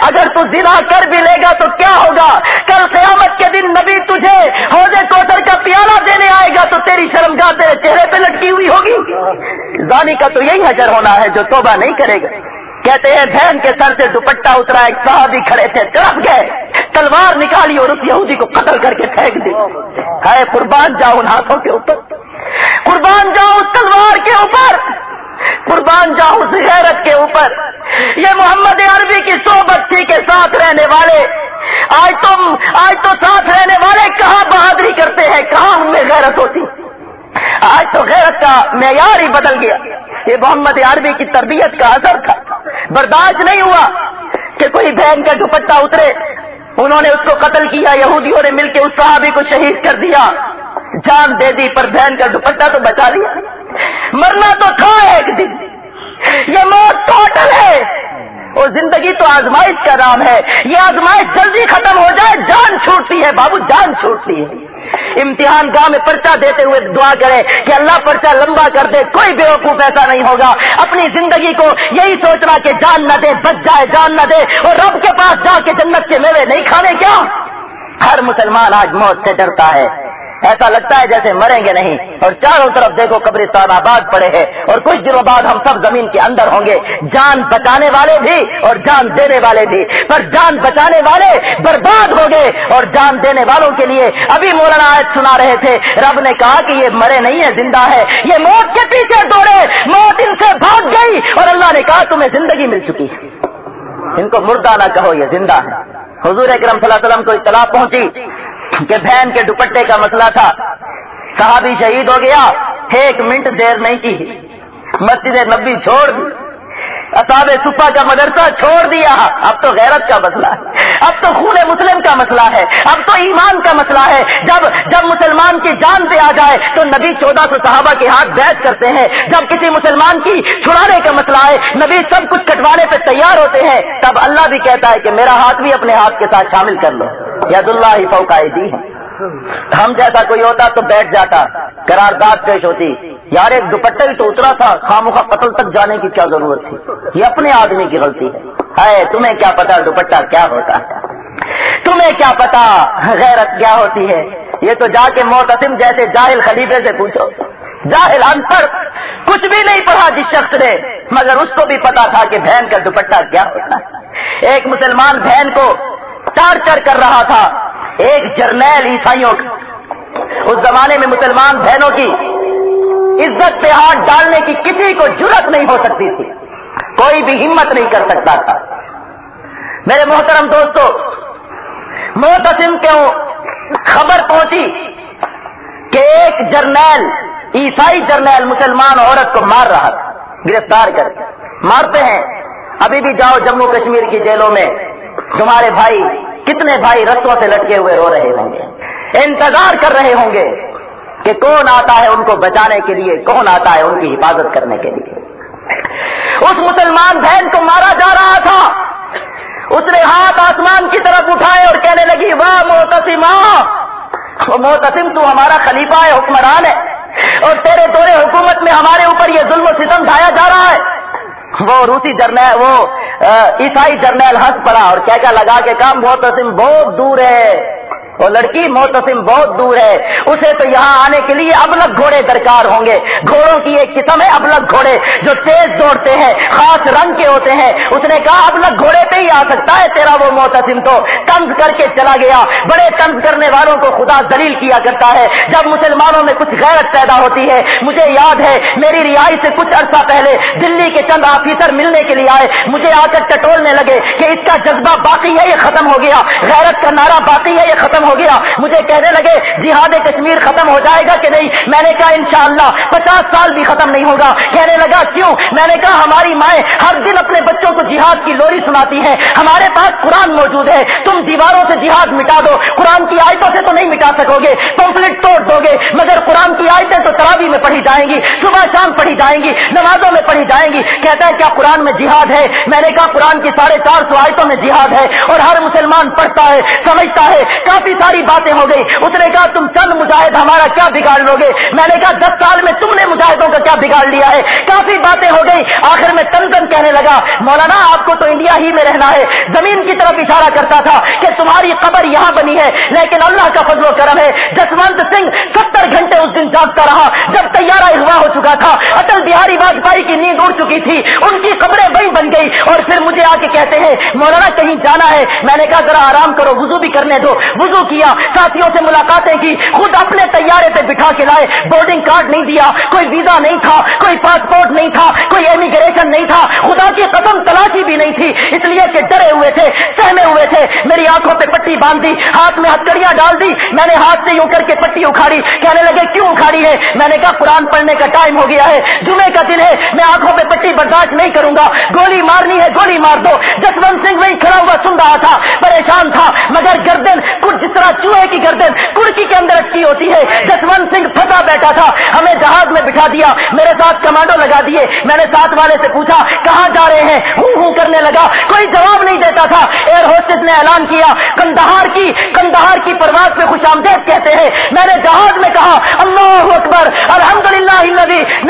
اگر تو زنا کر بھی لے گا تو کیا ہوگا؟ کل قیامت کے دن نبی تجھے حوضے کوثر کا پیالہ دینے آئے گا تو تیری شرمگاہ تیرے چہرے پہ لٹکی ہوئی ہوگی۔ زانی کا تو یہی حجر ہونا ہے جو توبہ نہیں کرے گا۔ کہتے ہیں بہن کے سر سے دوپٹہ اترا، ایک صحابی کھڑے تھے تڑپ گئے۔ تلوار نکالی اور اس یہودی کو قتل کر کے پھینک دی۔ ہے قربان جاؤ ان ہاتھوں کے اوپر۔ قربان جاؤ اس تلوار کے اوپر۔ قربان جاؤ اس غیرت کے اوپر۔ یہ محمد عربی کی سو بچی کے ساتھ رہنے والے۔ آج تم، آج تو ساتھ رہنے والے کہاں بہادری کرتے ہیں، کہاں ان میں غیرت ہوتی؟ آج تو غیرت کا معیار ہی بدل گیا۔ یہ محمد عربی کی تربیت کا اثر تھا۔ برداشت نہیں ہوا کہ کوئی بہن کا دوپٹہ اترے۔ انہوں نے اس کو قتل کیا، یہودیوں نے مل کے اس صحابی کو شہید کر دیا۔ جان دے دی پر بہن کا دوپٹہ تو بچا لیا۔ مرنا تو تھا ایک دن؟ یہ موت ٹوٹل ہے۔ اور زندگی تو آزمائش کا نام ہے۔ یہ آزمائش جلدی ختم ہو جائے، جان چھوٹتی ہے، بابو، جان چھوٹتی ہے۔ امتحان گاہ میں پرچہ دیتے ہوئے دعا کرے کہ اللہ پرچہ لمبا کر دے، کوئی بیوقوف ایسا نہیں ہوگا۔ اپنی زندگی کو یہی سوچنا کہ جان نہ دے، بچ جائے، جان نہ دے۔ اور رب کے پاس جا کے جنت کے میوے نہیں کھانے کیا؟ ہر مسلمان آج موت سے ڈرتا ہے۔ ایسا لگتا ہے جیسے مریں گے نہیں۔ اور چاروں طرف دیکھو قبرستان آباد پڑے ہیں۔ اور کچھ دنوں بعد ہم سب زمین کے اندر ہوں گے۔ جان بچانے والے بھی اور جان دینے والے بھی۔ پر جان بچانے والے برباد ہو گئے اور جان دینے والوں کے لیے ابھی مولانا آیت سنا رہے تھے۔ رب نے کہا کہ یہ مرے نہیں ہے زندہ ہے یہ موت کے پیچھے دوڑے۔ موت ان سے بھاگ گئی۔ اور اللہ نے کہا تمہیں زندگی مل چکی ہے۔ ان کو مردہ نہ کہو، یہ زندہ ہے حضور اکرم صلی اللہ علیہ وسلم کو اطلاع پہنچی۔ کہ بہن کے دوپٹے کا مسئلہ تھا۔ صحابی شہید ہو گیا۔ ایک منٹ دیر نہیں کی۔ مسجد نبی چھوڑ دی۔ اصاب صفا کا مدرسہ چھوڑ دیا۔ اب تو غیرت کا مسئلہ ہے۔ اب تو خون مسلم کا مسئلہ ہے۔ اب تو ایمان کا مسئلہ ہے۔ جب جب مسلمان کی جان پہ آ جائے تو نبی چودہ سو صحابہ کے ہاتھ بیٹھ کرتے ہیں۔ جب کسی مسلمان کی چھڑانے کا مسئلہ ہے نبی سب کچھ کٹوانے پہ تیار ہوتے ہیں، تب اللہ بھی کہتا ہے کہ میرا ہاتھ بھی اپنے ہاتھ کے ساتھ شامل کر لو۔ ید اللہ ہی فوقائی دی ہم جیسا کوئی ہوتا تو بیٹھ جاتا قرارداد پیش ہوتی۔ یار، ایک دوپٹہ بھی تو اترا تھا خاموخا قتل تک جانے کی کیا ضرورت تھی؟ یہ اپنے آدمی کی غلطی ہے۔ تمہیں کیا پتا دوپٹہ کیا ہوتا؟ ہے تمہیں کیا پتا غیرت کیا ہوتی ہے؟ یہ تو جا کے موتسم جیسے جاہل خلیفے سے پوچھو۔ جاہل ان پڑھ کچھ بھی نہیں پڑھا جس شخص نے، مگر اس کو بھی پتا تھا کہ بہن کا دوپٹہ کیا ہوتا۔ ہے ایک مسلمان بہن کو ٹارچر کر رہا تھا۔ ایک جرنیل عیسائیوں کا۔ اس زمانے میں مسلمان بہنوں کی عزت پہ ہاتھ ڈالنے کی کسی کو جرت نہیں ہو سکتی تھی۔ کوئی بھی ہمت نہیں کر سکتا تھا۔ میرے محترم دوستو محتسم کیوں خبر پہنچی کہ ایک جرنیل، عیسائی جرنیل مسلمان عورت کو مار رہا تھا، گرفتار کر مارتے ہیں۔ ابھی بھی جاؤ جموں کشمیر کی جیلوں میں۔ تمہارے بھائی کتنے بھائی رسوں سے لٹکے ہوئے رو رہے ہوں گے؟ انتظار کر رہے ہوں گے کہ کون آتا ہے ان کو بچانے کے لیے، کون آتا ہے ان کی حفاظت کرنے کے لیے؟ اس مسلمان بہن کو مارا جا رہا تھا۔ اس نے ہاتھ آسمان کی طرف اٹھائے اور کہنے لگی، واہ محتسم محتسم تو ہمارا خلیفہ ہے، حکمران ہے اور تیرے دورے حکومت میں ہمارے اوپر یہ ظلم و ستم ڈھایا جا رہا ہے۔ وہ روسی جرنیل، وہ عیسائی جرنیل ہنس پڑا اور کیا کیا لگا کے کام بہت بہت دور ہے۔ وہ لڑکی موتسم بہت دور ہے، اسے تو یہاں آنے کے لیے ابلک گھوڑے درکار ہوں گے۔ گھوڑوں کی ایک قسم ہے ابلک گھوڑے، جو تیز دوڑتے ہیں، خاص رنگ کے ہوتے ہیں۔ اس نے کہا، ابلک گھوڑے پہ ہی آ سکتا ہے تیرا وہ موتسم تو۔ طنز کر کے چلا گیا۔ بڑے طنز کرنے والوں کو خدا دلیل کیا کرتا ہے۔ جب مسلمانوں میں کچھ غیرت پیدا ہوتی ہے، مجھے یاد ہے، میری رہائی سے کچھ عرصہ پہلے دلی کے چند آفیسر ملنے کے لیے آئے۔ مجھے آ کر ٹٹولنے لگے کہ اس کا جذبہ باقی ہے، یہ ختم ہو گیا۔ غیرت کا نعرہ باقی ہے، یہ ختم ہو گیا۔ مجھے کہنے لگے، جہاد کشمیر ختم ہو جائے گا کہ نہیں؟ میں نے کہا، انشاءاللہ، پچاس سال بھی ختم نہیں ہوگا۔ کہنے لگا، کیوں؟ میں نے کہا، ہماری مائیں ہر دن اپنے بچوں کو جہاد کی لوری سناتی ہیں۔ ہمارے پاس قرآن موجود ہے۔ تم دیواروں سے جہاد مٹا دو۔ قرآن کی آیتوں سے تو نہیں مٹا سکو گے۔ پمفلٹ توڑ دو گے۔ مگر قرآن کی آیتیں تو ترابی میں پڑھی جائیں گی، صبح شام پڑھی جائیں گی، نمازوں میں پڑھی جائیں گی۔ کہتا ہے، کیا قرآن میں جہاد ہے؟ میں نے کہا، قرآن کی ساڑھے چار سو آیتوں میں جہاد ہے اور ہر مسلمان پڑھتا ہے، سمجھتا ہے۔ کافی ساری باتیں ہو گئی۔ اس نے کہا، تم چند مجاہد ہمارا کیا بگاڑ لو گے؟ میں نے کہا، دس سال میں تم نے مجاہدوں کا کیا بگاڑ لیا ہے؟ کافی باتیں ہو گئی۔ آخر میں تن تن کہنے لگا، مولانا، آپ کو تو انڈیا ہی میں رہنا ہے۔ زمین کی طرف اشارہ کرتا تھا کہ تمہاری قبر یہاں بنی ہے، لیکن اللہ کا فضل و کرم ہے۔ جسونت سنگھ ستر گھنٹے اس دن جاگتا رہا۔ جب تیارہ اغوا ہو چکا تھا، اٹل بہاری واجپئی کی نیند اڑ چکی تھی۔ ان کی قبریں وہی بن گئی۔ اور پھر مجھے آ کے کہتے ہیں، مولانا، کہیں جانا ہے؟ میں نے کہا، ذرا آرام کرو، وضو بھی کرنے دو۔ وضو کیا؟ ساتھیوں سے ملاقاتیں کی، خود اپنے تیارے پہ بٹھا کے لائے۔ بورڈنگ کارڈ نہیں دیا، کوئی ویزا نہیں تھا، کوئی پاسپورٹ نہیں تھا، کوئی امیگریشن نہیں تھا۔ خدا کی قدم تلاشی بھی نہیں تھی، اس لیے کہ ڈرے ہوئے تھے، سہمے ہوئے تھے۔ میری آنکھوں پہ پٹی باندھ دی ہاتھ میں ہتکڑیاں ڈال دی۔ میں نے ہاتھ سے یوں کر کے پٹی اکھاڑی، کہنے لگے، کیوں اکھاڑی ہے؟ میں نے کہا، قرآن پڑھنے کا ٹائم ہو گیا ہے جمعے کا دن ہے، میں آنکھوں پہ پٹی برداشت نہیں کروں گا۔ گولی مارنی ہے، گولی مار دو۔ جسونت سنگھ وہی کھڑا ہوا سن رہا تھا، پریشان تھا، مگر گردن کچھ جس طرح چوہے کی گردن کڑکی کے اندر اٹکی ہوتی ہے۔ جسونت سنگھ پھنسا بیٹھا تھا۔ ہمیں جہاز میں بٹھا دیا۔ میرے ساتھ کمانڈو لگا دیے۔ میں نے ساتھ والے سے پوچھا، کہاں جا رہے ہیں؟ ہوں ہوں کرنے لگا۔ کوئی جواب نہیں دیتا تھا۔ ایئر ہوسٹس نے اعلان کیا، کندہار کی کندہار کی پرواز پہ خوش آمدید کہتے ہیں۔ میں نے جہاز میں کہا، اللہ اکبر الحمد للہ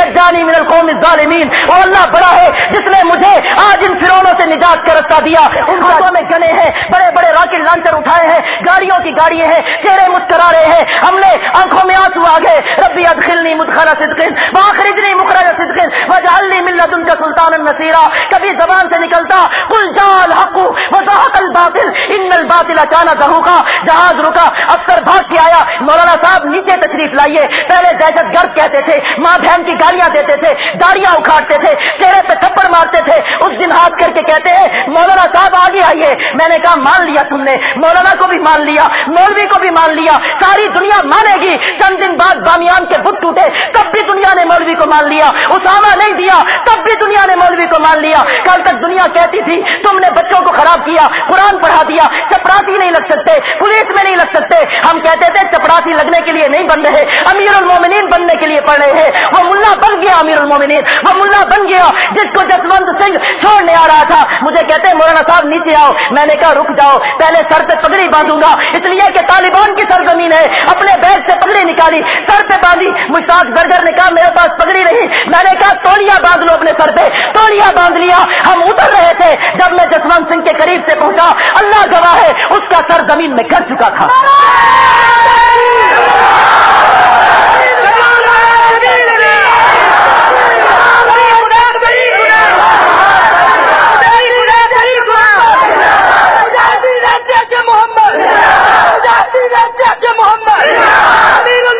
نجانی من القوم الظالمین۔ وہ اللہ بڑا ہے، جس نے مجھے آج ان فرونوں سے نجات کا رستہ دیا۔ ان ہاتھوں میں گنے ہیں، بڑے بڑے راکٹ لانچر اٹھائے ہیں۔ گاڑیوں کی گاڑیاں ہیں چہرے مسکرا رہے ہیں۔ ہم نے آنکھوں میں آنسو آ گئے۔ ربی ادخلنی مدخلا صدقن واخرجنی مخرج صدقن وجعلنی من لدنک سلطان النصیرا کبھی زبان سے نکلتا، قل جال حق وزحق الباطل، ان الباطل کان زہوقا۔ جہاز رکا، افسر بھاگ کے آیا۔ مولانا صاحب نیچے تشریف لائیے۔ پہلے دہشت گرد کہتے تھے، ماں بہن کی گالیاں دیتے تھے، داڑیاں اکھاڑتے تھے، چہرے پہ تھپڑ مارتے تھے۔ اس دن ہاتھ کر کے کہتے ہیں، مولانا صاحب آگے آئیے۔ میں نے کہا، مان لیا تم نے، مولانا کو بھی مان لیا۔ مولوی کو بھی مان لیا، ساری دنیا مانے گی۔ چند دن بعد بامیان کے بت ٹوٹے، تب بھی دنیا نے مولوی کو مان لیا۔ اسامہ نہیں دیا، تب بھی دنیا نے مولوی کو مان لیا۔ کل تک دنیا کہتی تھی، تم نے بچوں کو خراب کیا، قرآن پڑھا دیا چپراسی نہیں لگ سکتے، پولیس میں نہیں لگ سکتے۔ ہم کہتے تھے چپراسی لگنے کے لیے نہیں بن رہے امیر المومنین بننے کے لیے پڑھ رہے ہیں۔ وہ ملا بن گیا امیر المومنین وہ ملا بن گیا۔ جس کو جسونت سنگھ چھوڑنے آ رہا تھا، مجھے کہتے مولانا صاحب، نیچے آؤ۔ میں نے کہا، رک جاؤ، پہلے سر پہ پگڑی باندھوں گا۔ اس لیے کہ طالبان کی سرزمین ہے۔ اپنے بیگ سے پگڑی نکالی، سر پہ باندھی۔ مشتاق برگر نے کہا، میرے پاس پگڑی نہیں۔ میں نے کہا تولیاں باندھ لو اپنے سر پہ۔ تولیاں باندھ لیا۔ ہم اتر رہے تھے۔ جب میں جسونت سنگھ کے قریب سے پہنچا، اللہ گواہ ہے، اس کا سر زمین میں گر چکا تھا۔ محمد۔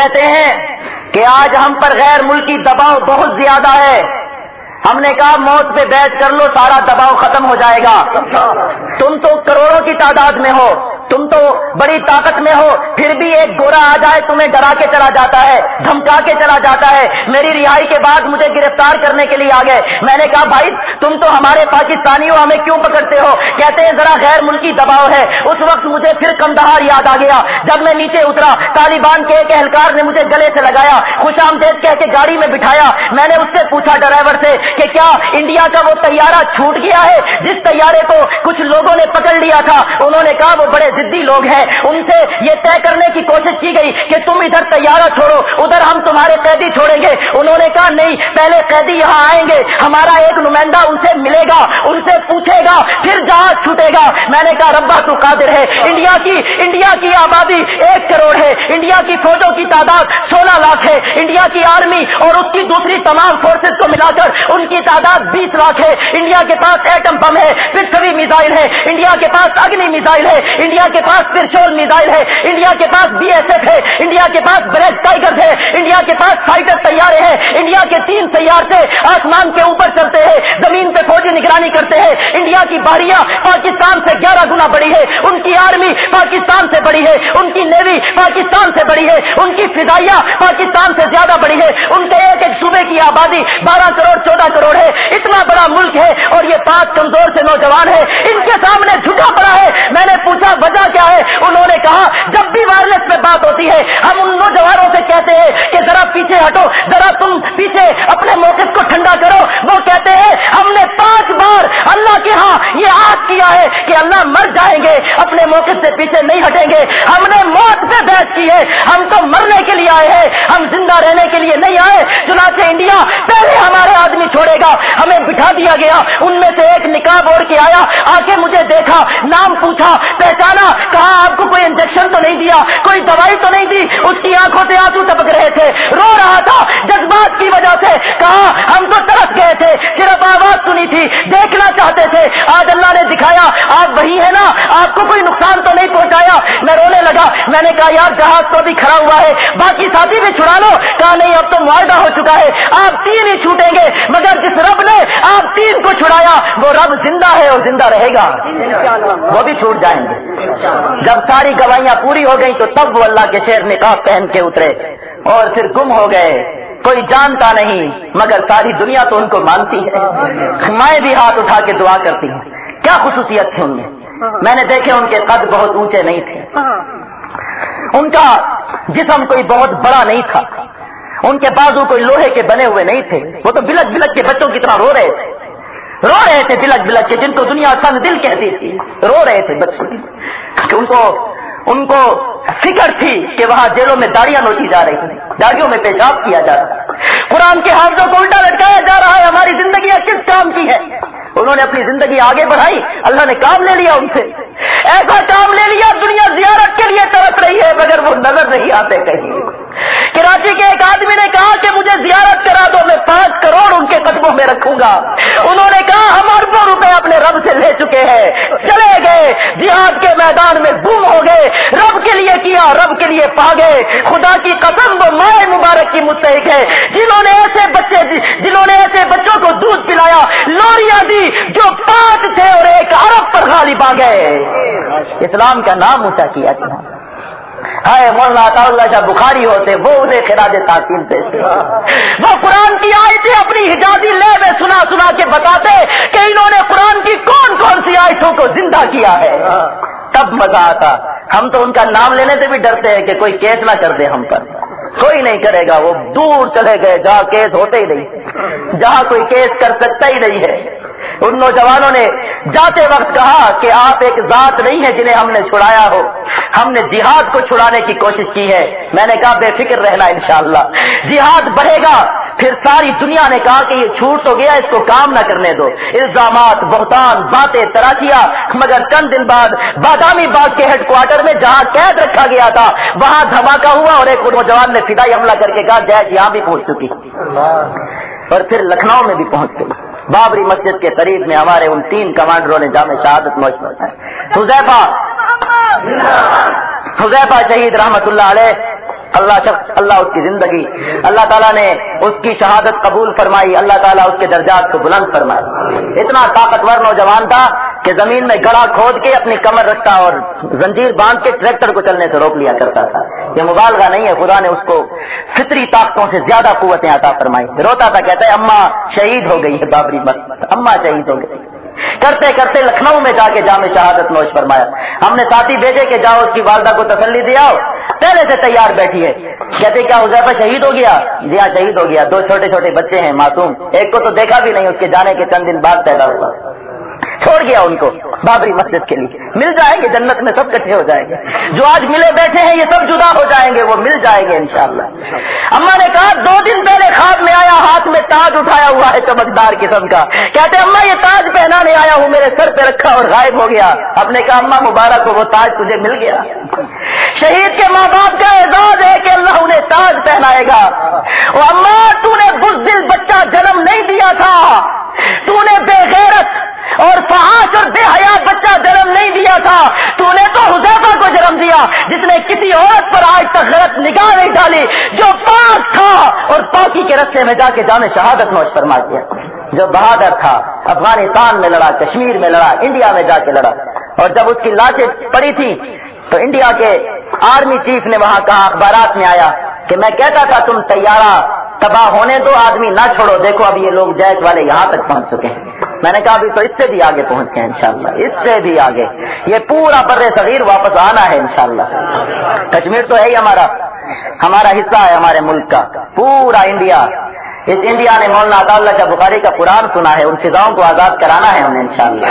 کہتے ہیں کہ آج ہم پر غیر ملکی دباؤ بہت زیادہ ہے۔ ہم نے کہا موت پہ بیٹھ کر لو، سارا دباؤ ختم ہو جائے گا۔ تم تو کروڑوں کی تعداد میں ہو، تم تو بڑی طاقت میں ہو، پھر بھی ایک گورا آ جائے، تمہیں ڈرا کے چلا جاتا ہے، دھمکا کے چلا جاتا ہے۔ میری رہائی کے بعد مجھے گرفتار کرنے کے لیے آ گئے میں نے کہا، بھائی تم تو ہمارے پاکستانیوں ہمیں کیوں پکڑتے ہو؟ کہتے ہیں ذرا غیر ملکی دباؤ ہے۔ اس وقت مجھے پھر کندہار یاد آ گیا۔ جب میں نیچے اترا، طالبان کے ایک اہلکار نے مجھے گلے سے لگایا۔ خوش آمدید کہہ کے گاڑی میں بٹھایا۔ میں نے اس سے پوچھا ڈرائیور سے کہ کیا انڈیا کا وہ طیارہ چھوٹ گیا ہے؟ جس طیارے کو کچھ لوگوں نے پکڑ لیا تھا، انہوں نے کہا وہ بڑے ضدی لوگ ہیں۔ ان سے یہ طے کرنے کی کوشش کی گئی کہ تم ادھر تیارہ چھوڑو، ادھر ہم تمہارے قیدی چھوڑیں گے۔ انہوں نے کہا، نہیں، پہلے قیدی یہاں آئیں گے، ہمارا ایک نمائندہ ان سے ملے گا، ان سے پوچھے گا، پھر جہاز چھوٹے گا۔ میں نے کہا، ربا، تو قادر ہے۔ انڈیا کی انڈیا کی آبادی ایک کروڑ ہے۔ انڈیا کی فوجوں کی تعداد سولہ لاکھ ہے۔ انڈیا کی آرمی اور اس کی دوسری تمام فورسز کو ملا کر ان کی تعداد بیس لاکھ ہے۔ انڈیا کے پاس ایٹم بم ہے، پھر میزائل ہے۔ انڈیا کے پاس اگنی میزائل ہے۔ انڈیا کے پاس ترچول میزائل ہے۔ انڈیا کے پاس بی ایس ایف ہے۔ انڈیا کے پاس بریک ٹائگر ہے۔ انڈیا کے پاس فائٹر تیارے ہیں۔ انڈیا کے تین سیار سے آسمان کے اوپر چلتے ہیں، زمین پہ فوجی نگرانی کرتے ہیں۔ انڈیا کی باریاں پاکستان سے گیارہ گنا بڑی ہے ان کی آرمی پاکستان سے بڑی ہے۔ ان کی نیوی پاکستان سے بڑی ہے۔ ان کی فضائیہ پاکستان سے زیادہ بڑی ہے۔ ان کے ایک ایک صوبے کی آبادی بارہ کروڑ، چودہ کروڑ ہے۔ اتنا بڑا ملک ہے اور یہ پانچ کمزور سے نوجوان ہے۔ ان کے سامنے جھکا پڑا ہے۔ میں نے پوچھا، وجہ کیا ہے؟ انہوں نے کہا، جب بھی وائرلیس پہ بات ہوتی ہے، ہم ان نوجوانوں سے کہتے ہیں کہ ذرا پیچھے ہٹو، ذرا تم پیچھے اپنے موقف کو ٹھنڈا کرو۔ وہ کہتے ہیں، ہم نے پانچ بار اللہ کے ہاں یہ آج کیا ہے کہ اللہ مر جائیں گے، اپنے موقف سے پیچھے نہیں ہٹیں گے۔ ہم نے موت پہ بحث کی ہے۔ ہم تو مرنے کے لیے آئے ہیں۔ ہم زندہ رہنے کے لیے نہیں آئے۔ چنانچہ انڈیا پہلے ہمارے آدمی چھوڑے گا۔ ہمیں بٹھا دیا گیا۔ ان میں سے ایک نکاب اوڑھ کے آیا۔ آ کے مجھے دیکھا، نام پوچھا، پہچانا، کہا، آپ کو کوئی انجیکشن تو نہیں دیا؟ کوئی دوائی تو نہیں دی؟ اس کی آنکھوں سے آنسو ٹپک رہے تھے۔ رو رہا تھا جذبات کی وجہ سے۔ کہا، ہم تو ترس گئے تھے، صرف آواز سنی تھی، دیکھنا چاہتے تھے۔ آج اللہ نے دکھایا، آپ وہی ہے نا۔ آپ کو کوئی نقصان تو نہیں پہنچایا۔ میں رونے لگا۔ میں نے کہا، یار، جہاز تو بھی کھڑا ہوا ہے، باقی ساتھی بھی چھڑا لو۔ کہا نہیں اب تو معاہدہ ہو چکا ہے، آپ تین ہی چھوٹیں گے، مگر جس رب نے آپ تین کو چھڑایا، وہ رب زندہ ہے اور زندہ رہے گا۔ وہ بھی چھوٹ جائیں گے۔ جب ساری گواہیاں پوری ہو گئی تو تب وہ اللہ کے شیر نکاح پہن کے اترے۔ اور پھر گم ہو گئے۔ کوئی جانتا نہیں، مگر ساری دنیا تو ان کو مانتی ہے۔ میں بھی ہاتھ اٹھا کے دعا کرتی ہوں۔ کیا خصوصیت تھی ان میں؟ میں نے دیکھے ان کے قد بہت اونچے نہیں تھے۔ ان کا جسم کوئی بہت بڑا نہیں تھا۔ ان کے بازو کوئی لوہے کے بنے ہوئے نہیں تھے۔ وہ تو بلک بلک کے بچوں کی طرح رو رہے تھے۔ رو رہے تھے بلک بلک کے، جن کو دنیا سنگ دل کہتی تھی۔ رو رہے تھے بچوں ان کو ان کو فکر تھی کہ وہاں جیلوں میں داڑیاں نوچی جا رہی تھی داڑیوں میں پیشاب کیا جا رہا ہے۔ قرآن کے حافظوں کو الٹا لٹکایا جا رہا ہے۔ ہماری زندگیاں کس کام کی ہے؟ انہوں نے اپنی زندگی آگے بڑھائی۔ اللہ نے کام لے لیا ان سے۔ ایسا کام لے لیا، دنیا زیارت کے لیے ترس رہی ہے، مگر وہ نظر نہیں آتے کہیں۔ کراچی کے ایک آدمی نے کہا کہ مجھے زیارت کرا دو، میں پانچ کروڑ ان کے قدموں میں رکھوں گا۔ انہوں نے کہا، ہم اربوں روپے اپنے رب سے لے چکے ہیں۔ چلے گئے، جہاد کے میدان میں گم ہو گئے۔ رب کے لیے کیا؟ رب کے لیے پا گئے خدا کی قسم، وہ مائع مبارک کی مستحق ہے۔ جنہوں نے ایسے بچے جنہوں نے ایسے بچوں کو دودھ پلایا لوریاں دی، جو پانچ تھے اور ایک ارب پر غالب آ گئے۔ اسلام کا نام اونچا کیا تھا۔ ہائے مولانا عطا اللہ شاہ بخاری ہوتے، وہ انہیں خراج تعطیل دیتے۔ وہ قرآن کی آیتیں اپنی حجازی لے میں سنا سنا کے بتاتے کہ انہوں نے قرآن کی کون کون سی آیتوں کو زندہ کیا ہے۔ تب مزہ آتا۔ ہم تو ان کا نام لینے سے بھی ڈرتے ہیں کہ کوئی کیس نہ کر دے ہم پر۔ کوئی نہیں کرے گا، وہ دور چلے گئے، جہاں کیس ہوتے ہی نہیں۔ جہاں کوئی کیس کر سکتا ہی نہیں ہے۔ ان نوجوانوں نے جاتے وقت کہا کہ آپ ایک ذات نہیں ہے جنہیں ہم نے چھڑایا ہو۔ ہم نے جہاد کو چھڑانے کی کوشش کی ہے۔ میں نے کہا بے فکر رہنا انشاءاللہ۔ جہاد بڑھے گا۔ پھر ساری دنیا نے کہا کہ یہ چھوٹ تو گیا اس کو کام نہ کرنے دو۔ الزامات بہتان باتیں تراشیا مگر چند دن بعد بادامی باغ کے ہیڈ کوارٹر میں جہاں قید رکھا گیا تھا وہاں دھماکہ ہوا اور ایک نوجوان نے فدائی حملہ کر کے کہا جیج یہاں بھی پہنچ چکی۔ اور پھر لکھنؤ میں بھی پہنچ گئی۔ بابری مسجد کے قریب میں ہمارے ان تین کمانڈروں نے جامع شہادت موجود ہے حذیفہ حذیفہ شہید رحمت اللہ علیہ، اللہ شخص، اللہ اس کی زندگی، اللہ تعالیٰ نے اس کی شہادت قبول فرمائی، اللہ تعالیٰ اس کے درجات کو بلند فرمائی اتنا طاقتور نوجوان تھا کہ زمین میں گڑا کھود کے اپنی کمر رکھتا اور زنجیر باندھ کے ٹریکٹر کو چلنے سے روک لیا کرتا تھا۔ یہ مبالغہ نہیں ہے، خدا نے اس کو فطری طاقتوں سے زیادہ قوتیں عطا فرمائی۔ روتا تھا، کہتا ہے اما شہید ہو گئی ہے، بابری مت اما شہید ہو گئی۔ کرتے کرتے لکھنؤ میں جا کے جامع شہادت نوش فرمایا۔ ہم نے ساتھی بھیجے کہ جاؤ، اس کی والدہ کو تسلی دیا پہلے سے تیار بیٹھی ہے۔ کہتے، کیا حضیفہ شہید ہو گیا؟ جی ہاں شہید ہو گیا۔ دو چھوٹے چھوٹے بچے ہیں، معصوم۔ ایک کو تو دیکھا بھی نہیں، اس کے جانے کے چند دن بعد پیدا ہوا۔ چھوڑ گیا ان کو بابری مسجد کے لیے۔ مل جائیں گے، جنت میں سب کٹھے ہو جائیں گے۔ جو آج ملے بیٹھے ہیں، یہ سب جدا ہو جائیں گے، وہ مل جائیں گے انشاءاللہ۔ اما نے کہا، دو دن پہلے خواب میں آیا، ہاتھ میں تاج اٹھایا ہوا ہے چمکدار قسم کا۔ کہتے اما، یہ تاج پہنانے آیا ہوں، میرے سر پہ رکھا اور غائب ہو گیا۔ اب نے کہا، اما، مبارک ہو، وہ تاج تجھے مل گیا۔ شہید کے ماں باپ کا اعزاز ہے کہ اللہ انہیں تاج پہنائے گا۔ وہ اما، تو نے بزدل بچہ جنم نہیں دیا تھا۔ تو نے بے غیرت اور فحاش اور بے حیات بچہ جنم نہیں دیا تھا۔ تو نے تو حذیفہ کو جنم دیا، جس نے کسی عورت پر آج تک غلط نگاہ نہیں ڈالی، جو پاک تھا اور پاکی کے رستے میں جا کے جانے شہادت نوش فرما دیا۔ جو بہادر تھا، افغانستان میں لڑا، کشمیر میں لڑا، انڈیا میں جا کے لڑا۔ اور جب اس کی لاشیں پڑی تھی تو انڈیا کے آرمی چیف نے وہاں کہا، اخبارات میں آیا کہ میں کہتا تھا، تم تیارہ تباہ ہونے دو، آدمی نہ چھوڑو۔ دیکھو، اب یہ لوگ جیت والے یہاں تک پہنچ چکے ہیں۔ میں نے کہا ابھی تو اس سے بھی آگے پہنچ گئے انشاءاللہ، اس سے بھی آگے۔ یہ پورا بر صغیر واپس آنا ہے انشاءاللہ۔ کشمیر تو ہے ہی ہمارا ہمارا حصہ ہے ہمارے ملک کا، پورا انڈیا۔ اس انڈیا نے مولانا اللہ کا بخاری کا قرآن سنا ہے، ان فضاؤں کو آزاد کرانا ہے ہم نے انشاءاللہ۔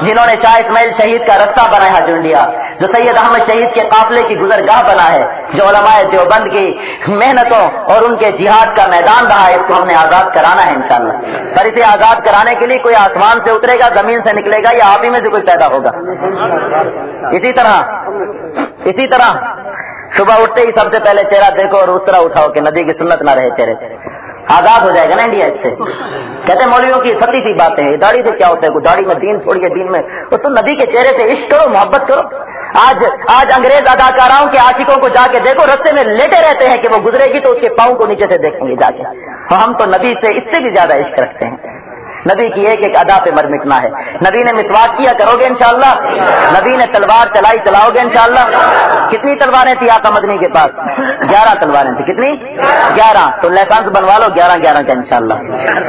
جنہوں نے شاہ اسماعیل شہید کا رستہ بنایا جو انڈیا۔ جو سید احمد شہید کے قافلے کی گزرگاہ بنا ہے، جو علماء دیوبند کی محنتوں اور ان کے جہاد کا میدان رہا ہے، اس کو ہم نے آزاد کرانا ہے انشاءاللہ۔ پر اسے آزاد کرانے کے لیے کوئی آسمان سے اترے گا، زمین سے نکلے گا یا آپ ہی میں سے کوئی پیدا ہوگا؟ اسی طرح اسی طرح صبح اٹھتے ہی سب سے پہلے چہرہ دیکھو اور اس طرح اٹھاؤ کہ نبی کی سنت نہ رہے چہرے آزاد ہو جائے گا نا انڈیا اس سے۔ کہتے ہیں مولویوں کی ستی سی باتیں داڑھی سے کیا ہوتا ہے؟ داڑھی میں دین چھوڑیے دین میں وہ تو نبی کے چہرے سے عشق کرو، محبت کرو۔ آج آج انگریز اداکاراؤں کے عاشقوں کو جا کے دیکھو، رستے میں لیٹے رہتے ہیں کہ وہ گزرے گی تو اس کے پاؤں کو نیچے سے دیکھیں گے جا کے۔ ہم تو نبی سے اس سے بھی زیادہ عشق رکھتے ہیں۔ نبی کی ایک ایک ادا پہ مر مٹنا ہے۔ نبی نے مسواک کیا، کرو گے انشاءاللہ؟ نبی نے تلوار چلائی، چلاؤ گے انشاءاللہ؟ کتنی تلواریں تھی آقا مدنی کے پاس؟ گیارہ تلواریں تھی کتنی؟ گیارہ۔ تو لائسنس بنوا لو، گیارہ گیارہ کا انشاءاللہ۔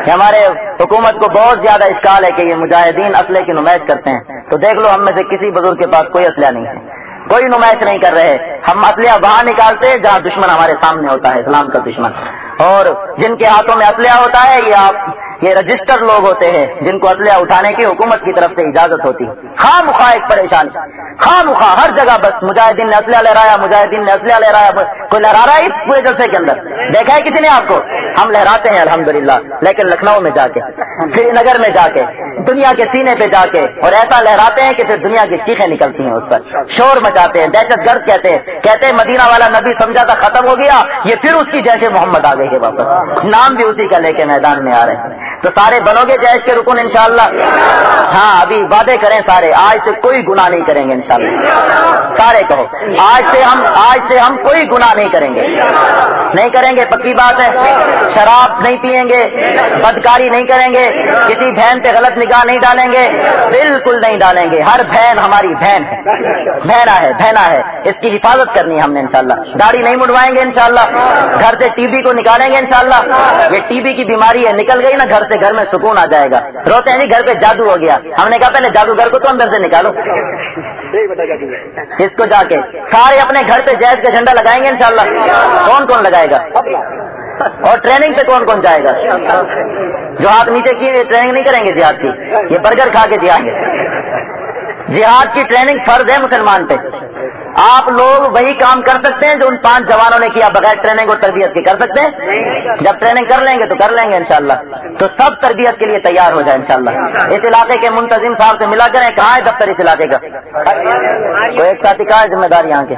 ہمارے حکومت کو بہت زیادہ اشکال ہے کہ یہ مجاہدین اسلحے کی نمائش کرتے ہیں۔ تو دیکھ لو، ہم میں سے کسی بزرگ کے پاس کوئی اسلحہ نہیں ہے۔ کوئی نمائش نہیں کر رہے۔ ہم اسلحہ وہاں نکالتے جہاں دشمن ہمارے سامنے ہوتا ہے، اسلام کا دشمن۔ اور جن کے ہاتھوں میں اسلحہ ہوتا ہے، یہ آپ یہ رجسٹر لوگ ہوتے ہیں جن کو اسلحہ اٹھانے کی حکومت کی طرف سے اجازت ہوتی ہے۔ خواہ مخواہ ایک پریشانی خواہ مخواہ ہر جگہ بس مجاہدین نے اسلحہ لہرایا، مجاہدین نے اسلحہ لہرایا کوئی لہرا رہا ہے اس پورے جلسے کے اندر۔ دیکھا ہے کسی نے آپ کو؟ ہم لہراتے ہیں الحمدللہ، لیکن لکھنؤ میں جا کے سری نگر میں جا کے، دنیا کے سینے پہ جا کے، اور ایسا لہراتے ہیں کہ پھر دنیا کی چیخیں نکلتی ہیں اس پر۔ شور مچاتے ہیں، دہشت گرد کہتے ہیں کہتے ہیں مدینہ والا نبی سمجھا تھا ختم ہو گیا، یہ پھر اس کی جیسے محمد آ گئے واپس۔ نام بھی اسی کا لے کے میدان میں آ رہے ہیں۔ تو سارے بنو گے جیش کے رکن انشاءاللہ۔ ہاں ابھی وعدے کریں سارے۔ آج سے کوئی گناہ نہیں کریں گے انشاءاللہ۔ سارے کہو۔ آج سے ہم، آج سے ہم کوئی گناہ نہیں کریں گے۔ نہیں کریں گے، پکی بات ہے۔ شراب نہیں پیئیں گے، بدکاری نہیں کریں گے۔ کسی بہن پہ غلط نگاہ نہیں ڈالیں گے۔ بالکل نہیں ڈالیں گے۔ ہر بہن ہماری بہن ہے۔ بہنا ہے بہنا ہے۔ اس کی حفاظت کرنی ہے ہم نے انشاءاللہ۔ داڑھی نہیں مڑوائیں گے انشاءاللہ۔ گھر سے ٹی بی کو نکالیں گے انشاءاللہ۔ یہ ٹی بی کی بیماری ہے، نکل گئی نا گھر سے گھر میں سکون آ جائے گا۔ روتے ہیں گھر پہ جادو ہو گیا۔ ہم نے کہا پہلے جادوگر کو تو اندر سے نکالو۔ اس کو جا کے سارے اپنے گھر پہ جیز کا جھنڈا لگائیں گے انشاءاللہ۔ کون کون لگائے گا؟ اور ٹریننگ سے کون کون جائے گا؟ جو ہاتھ نیچے کیے ٹریننگ نہیں کریں گے جہاد کی۔ یہ برگر کھا کے جہاد جہاد کی ٹریننگ فرض ہے مسلمان پہ۔ آپ لوگ وہی کام کر سکتے ہیں جو ان پانچ جوانوں نے کیا بغیر ٹریننگ اور تربیت کے کر سکتے ہیں؟ جب ٹریننگ کر لیں گے تو کر لیں گے انشاءاللہ۔ تو سب تربیت کے لیے تیار ہو جائے انشاءاللہ۔ اس علاقے کے منتظم صاحب سے ملا کریں، کہاں ہے دفتر اس علاقے کا؟ تو ایک ساتھی کہاں ہے، ذمہ دار یہاں کے۔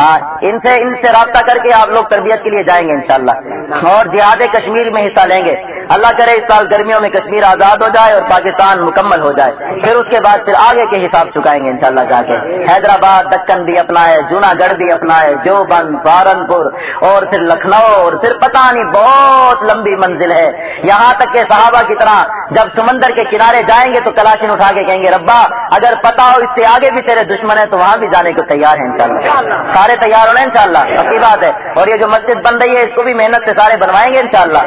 ہاں ان سے ان سے رابطہ کر کے آپ لوگ تربیت کے لیے جائیں گے انشاءاللہ۔ اور جہاد کشمیر میں حصہ لیں گے۔ اللہ کرے اس سال گرمیوں میں کشمیر آزاد ہو جائے اور پاکستان مکمل ہو جائے۔ پھر اس کے بعد پھر آگے کے حساب چکائیں گے انشاءاللہ جا کے۔ حیدرآباد دکن بھی اپنا ہے جونا گڑھ بھی اپنا ہے جو بند سہارنپور اور پھر لکھنؤ اور پھر پتہ نہیں بہت لمبی منزل ہے۔ یہاں تک کہ صحابہ کی طرح جب سمندر کے کنارے جائیں گے تو کلاشن اٹھا کے کہیں گے ربا اگر پتا ہو اس سے آگے بھی تیرے دشمن ہے تو وہاں بھی جانے کو تیار ہیں انشاءاللہ۔ سارے تیار ہونے انشاءاللہ پکی بات ہے۔ اور یہ جو مسجد بن رہی ہے اس کو بھی محنت سے سارے بنوائیں گے انشاءاللہ.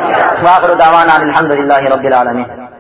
شاء اللہ الحمد للہ رب العالمین.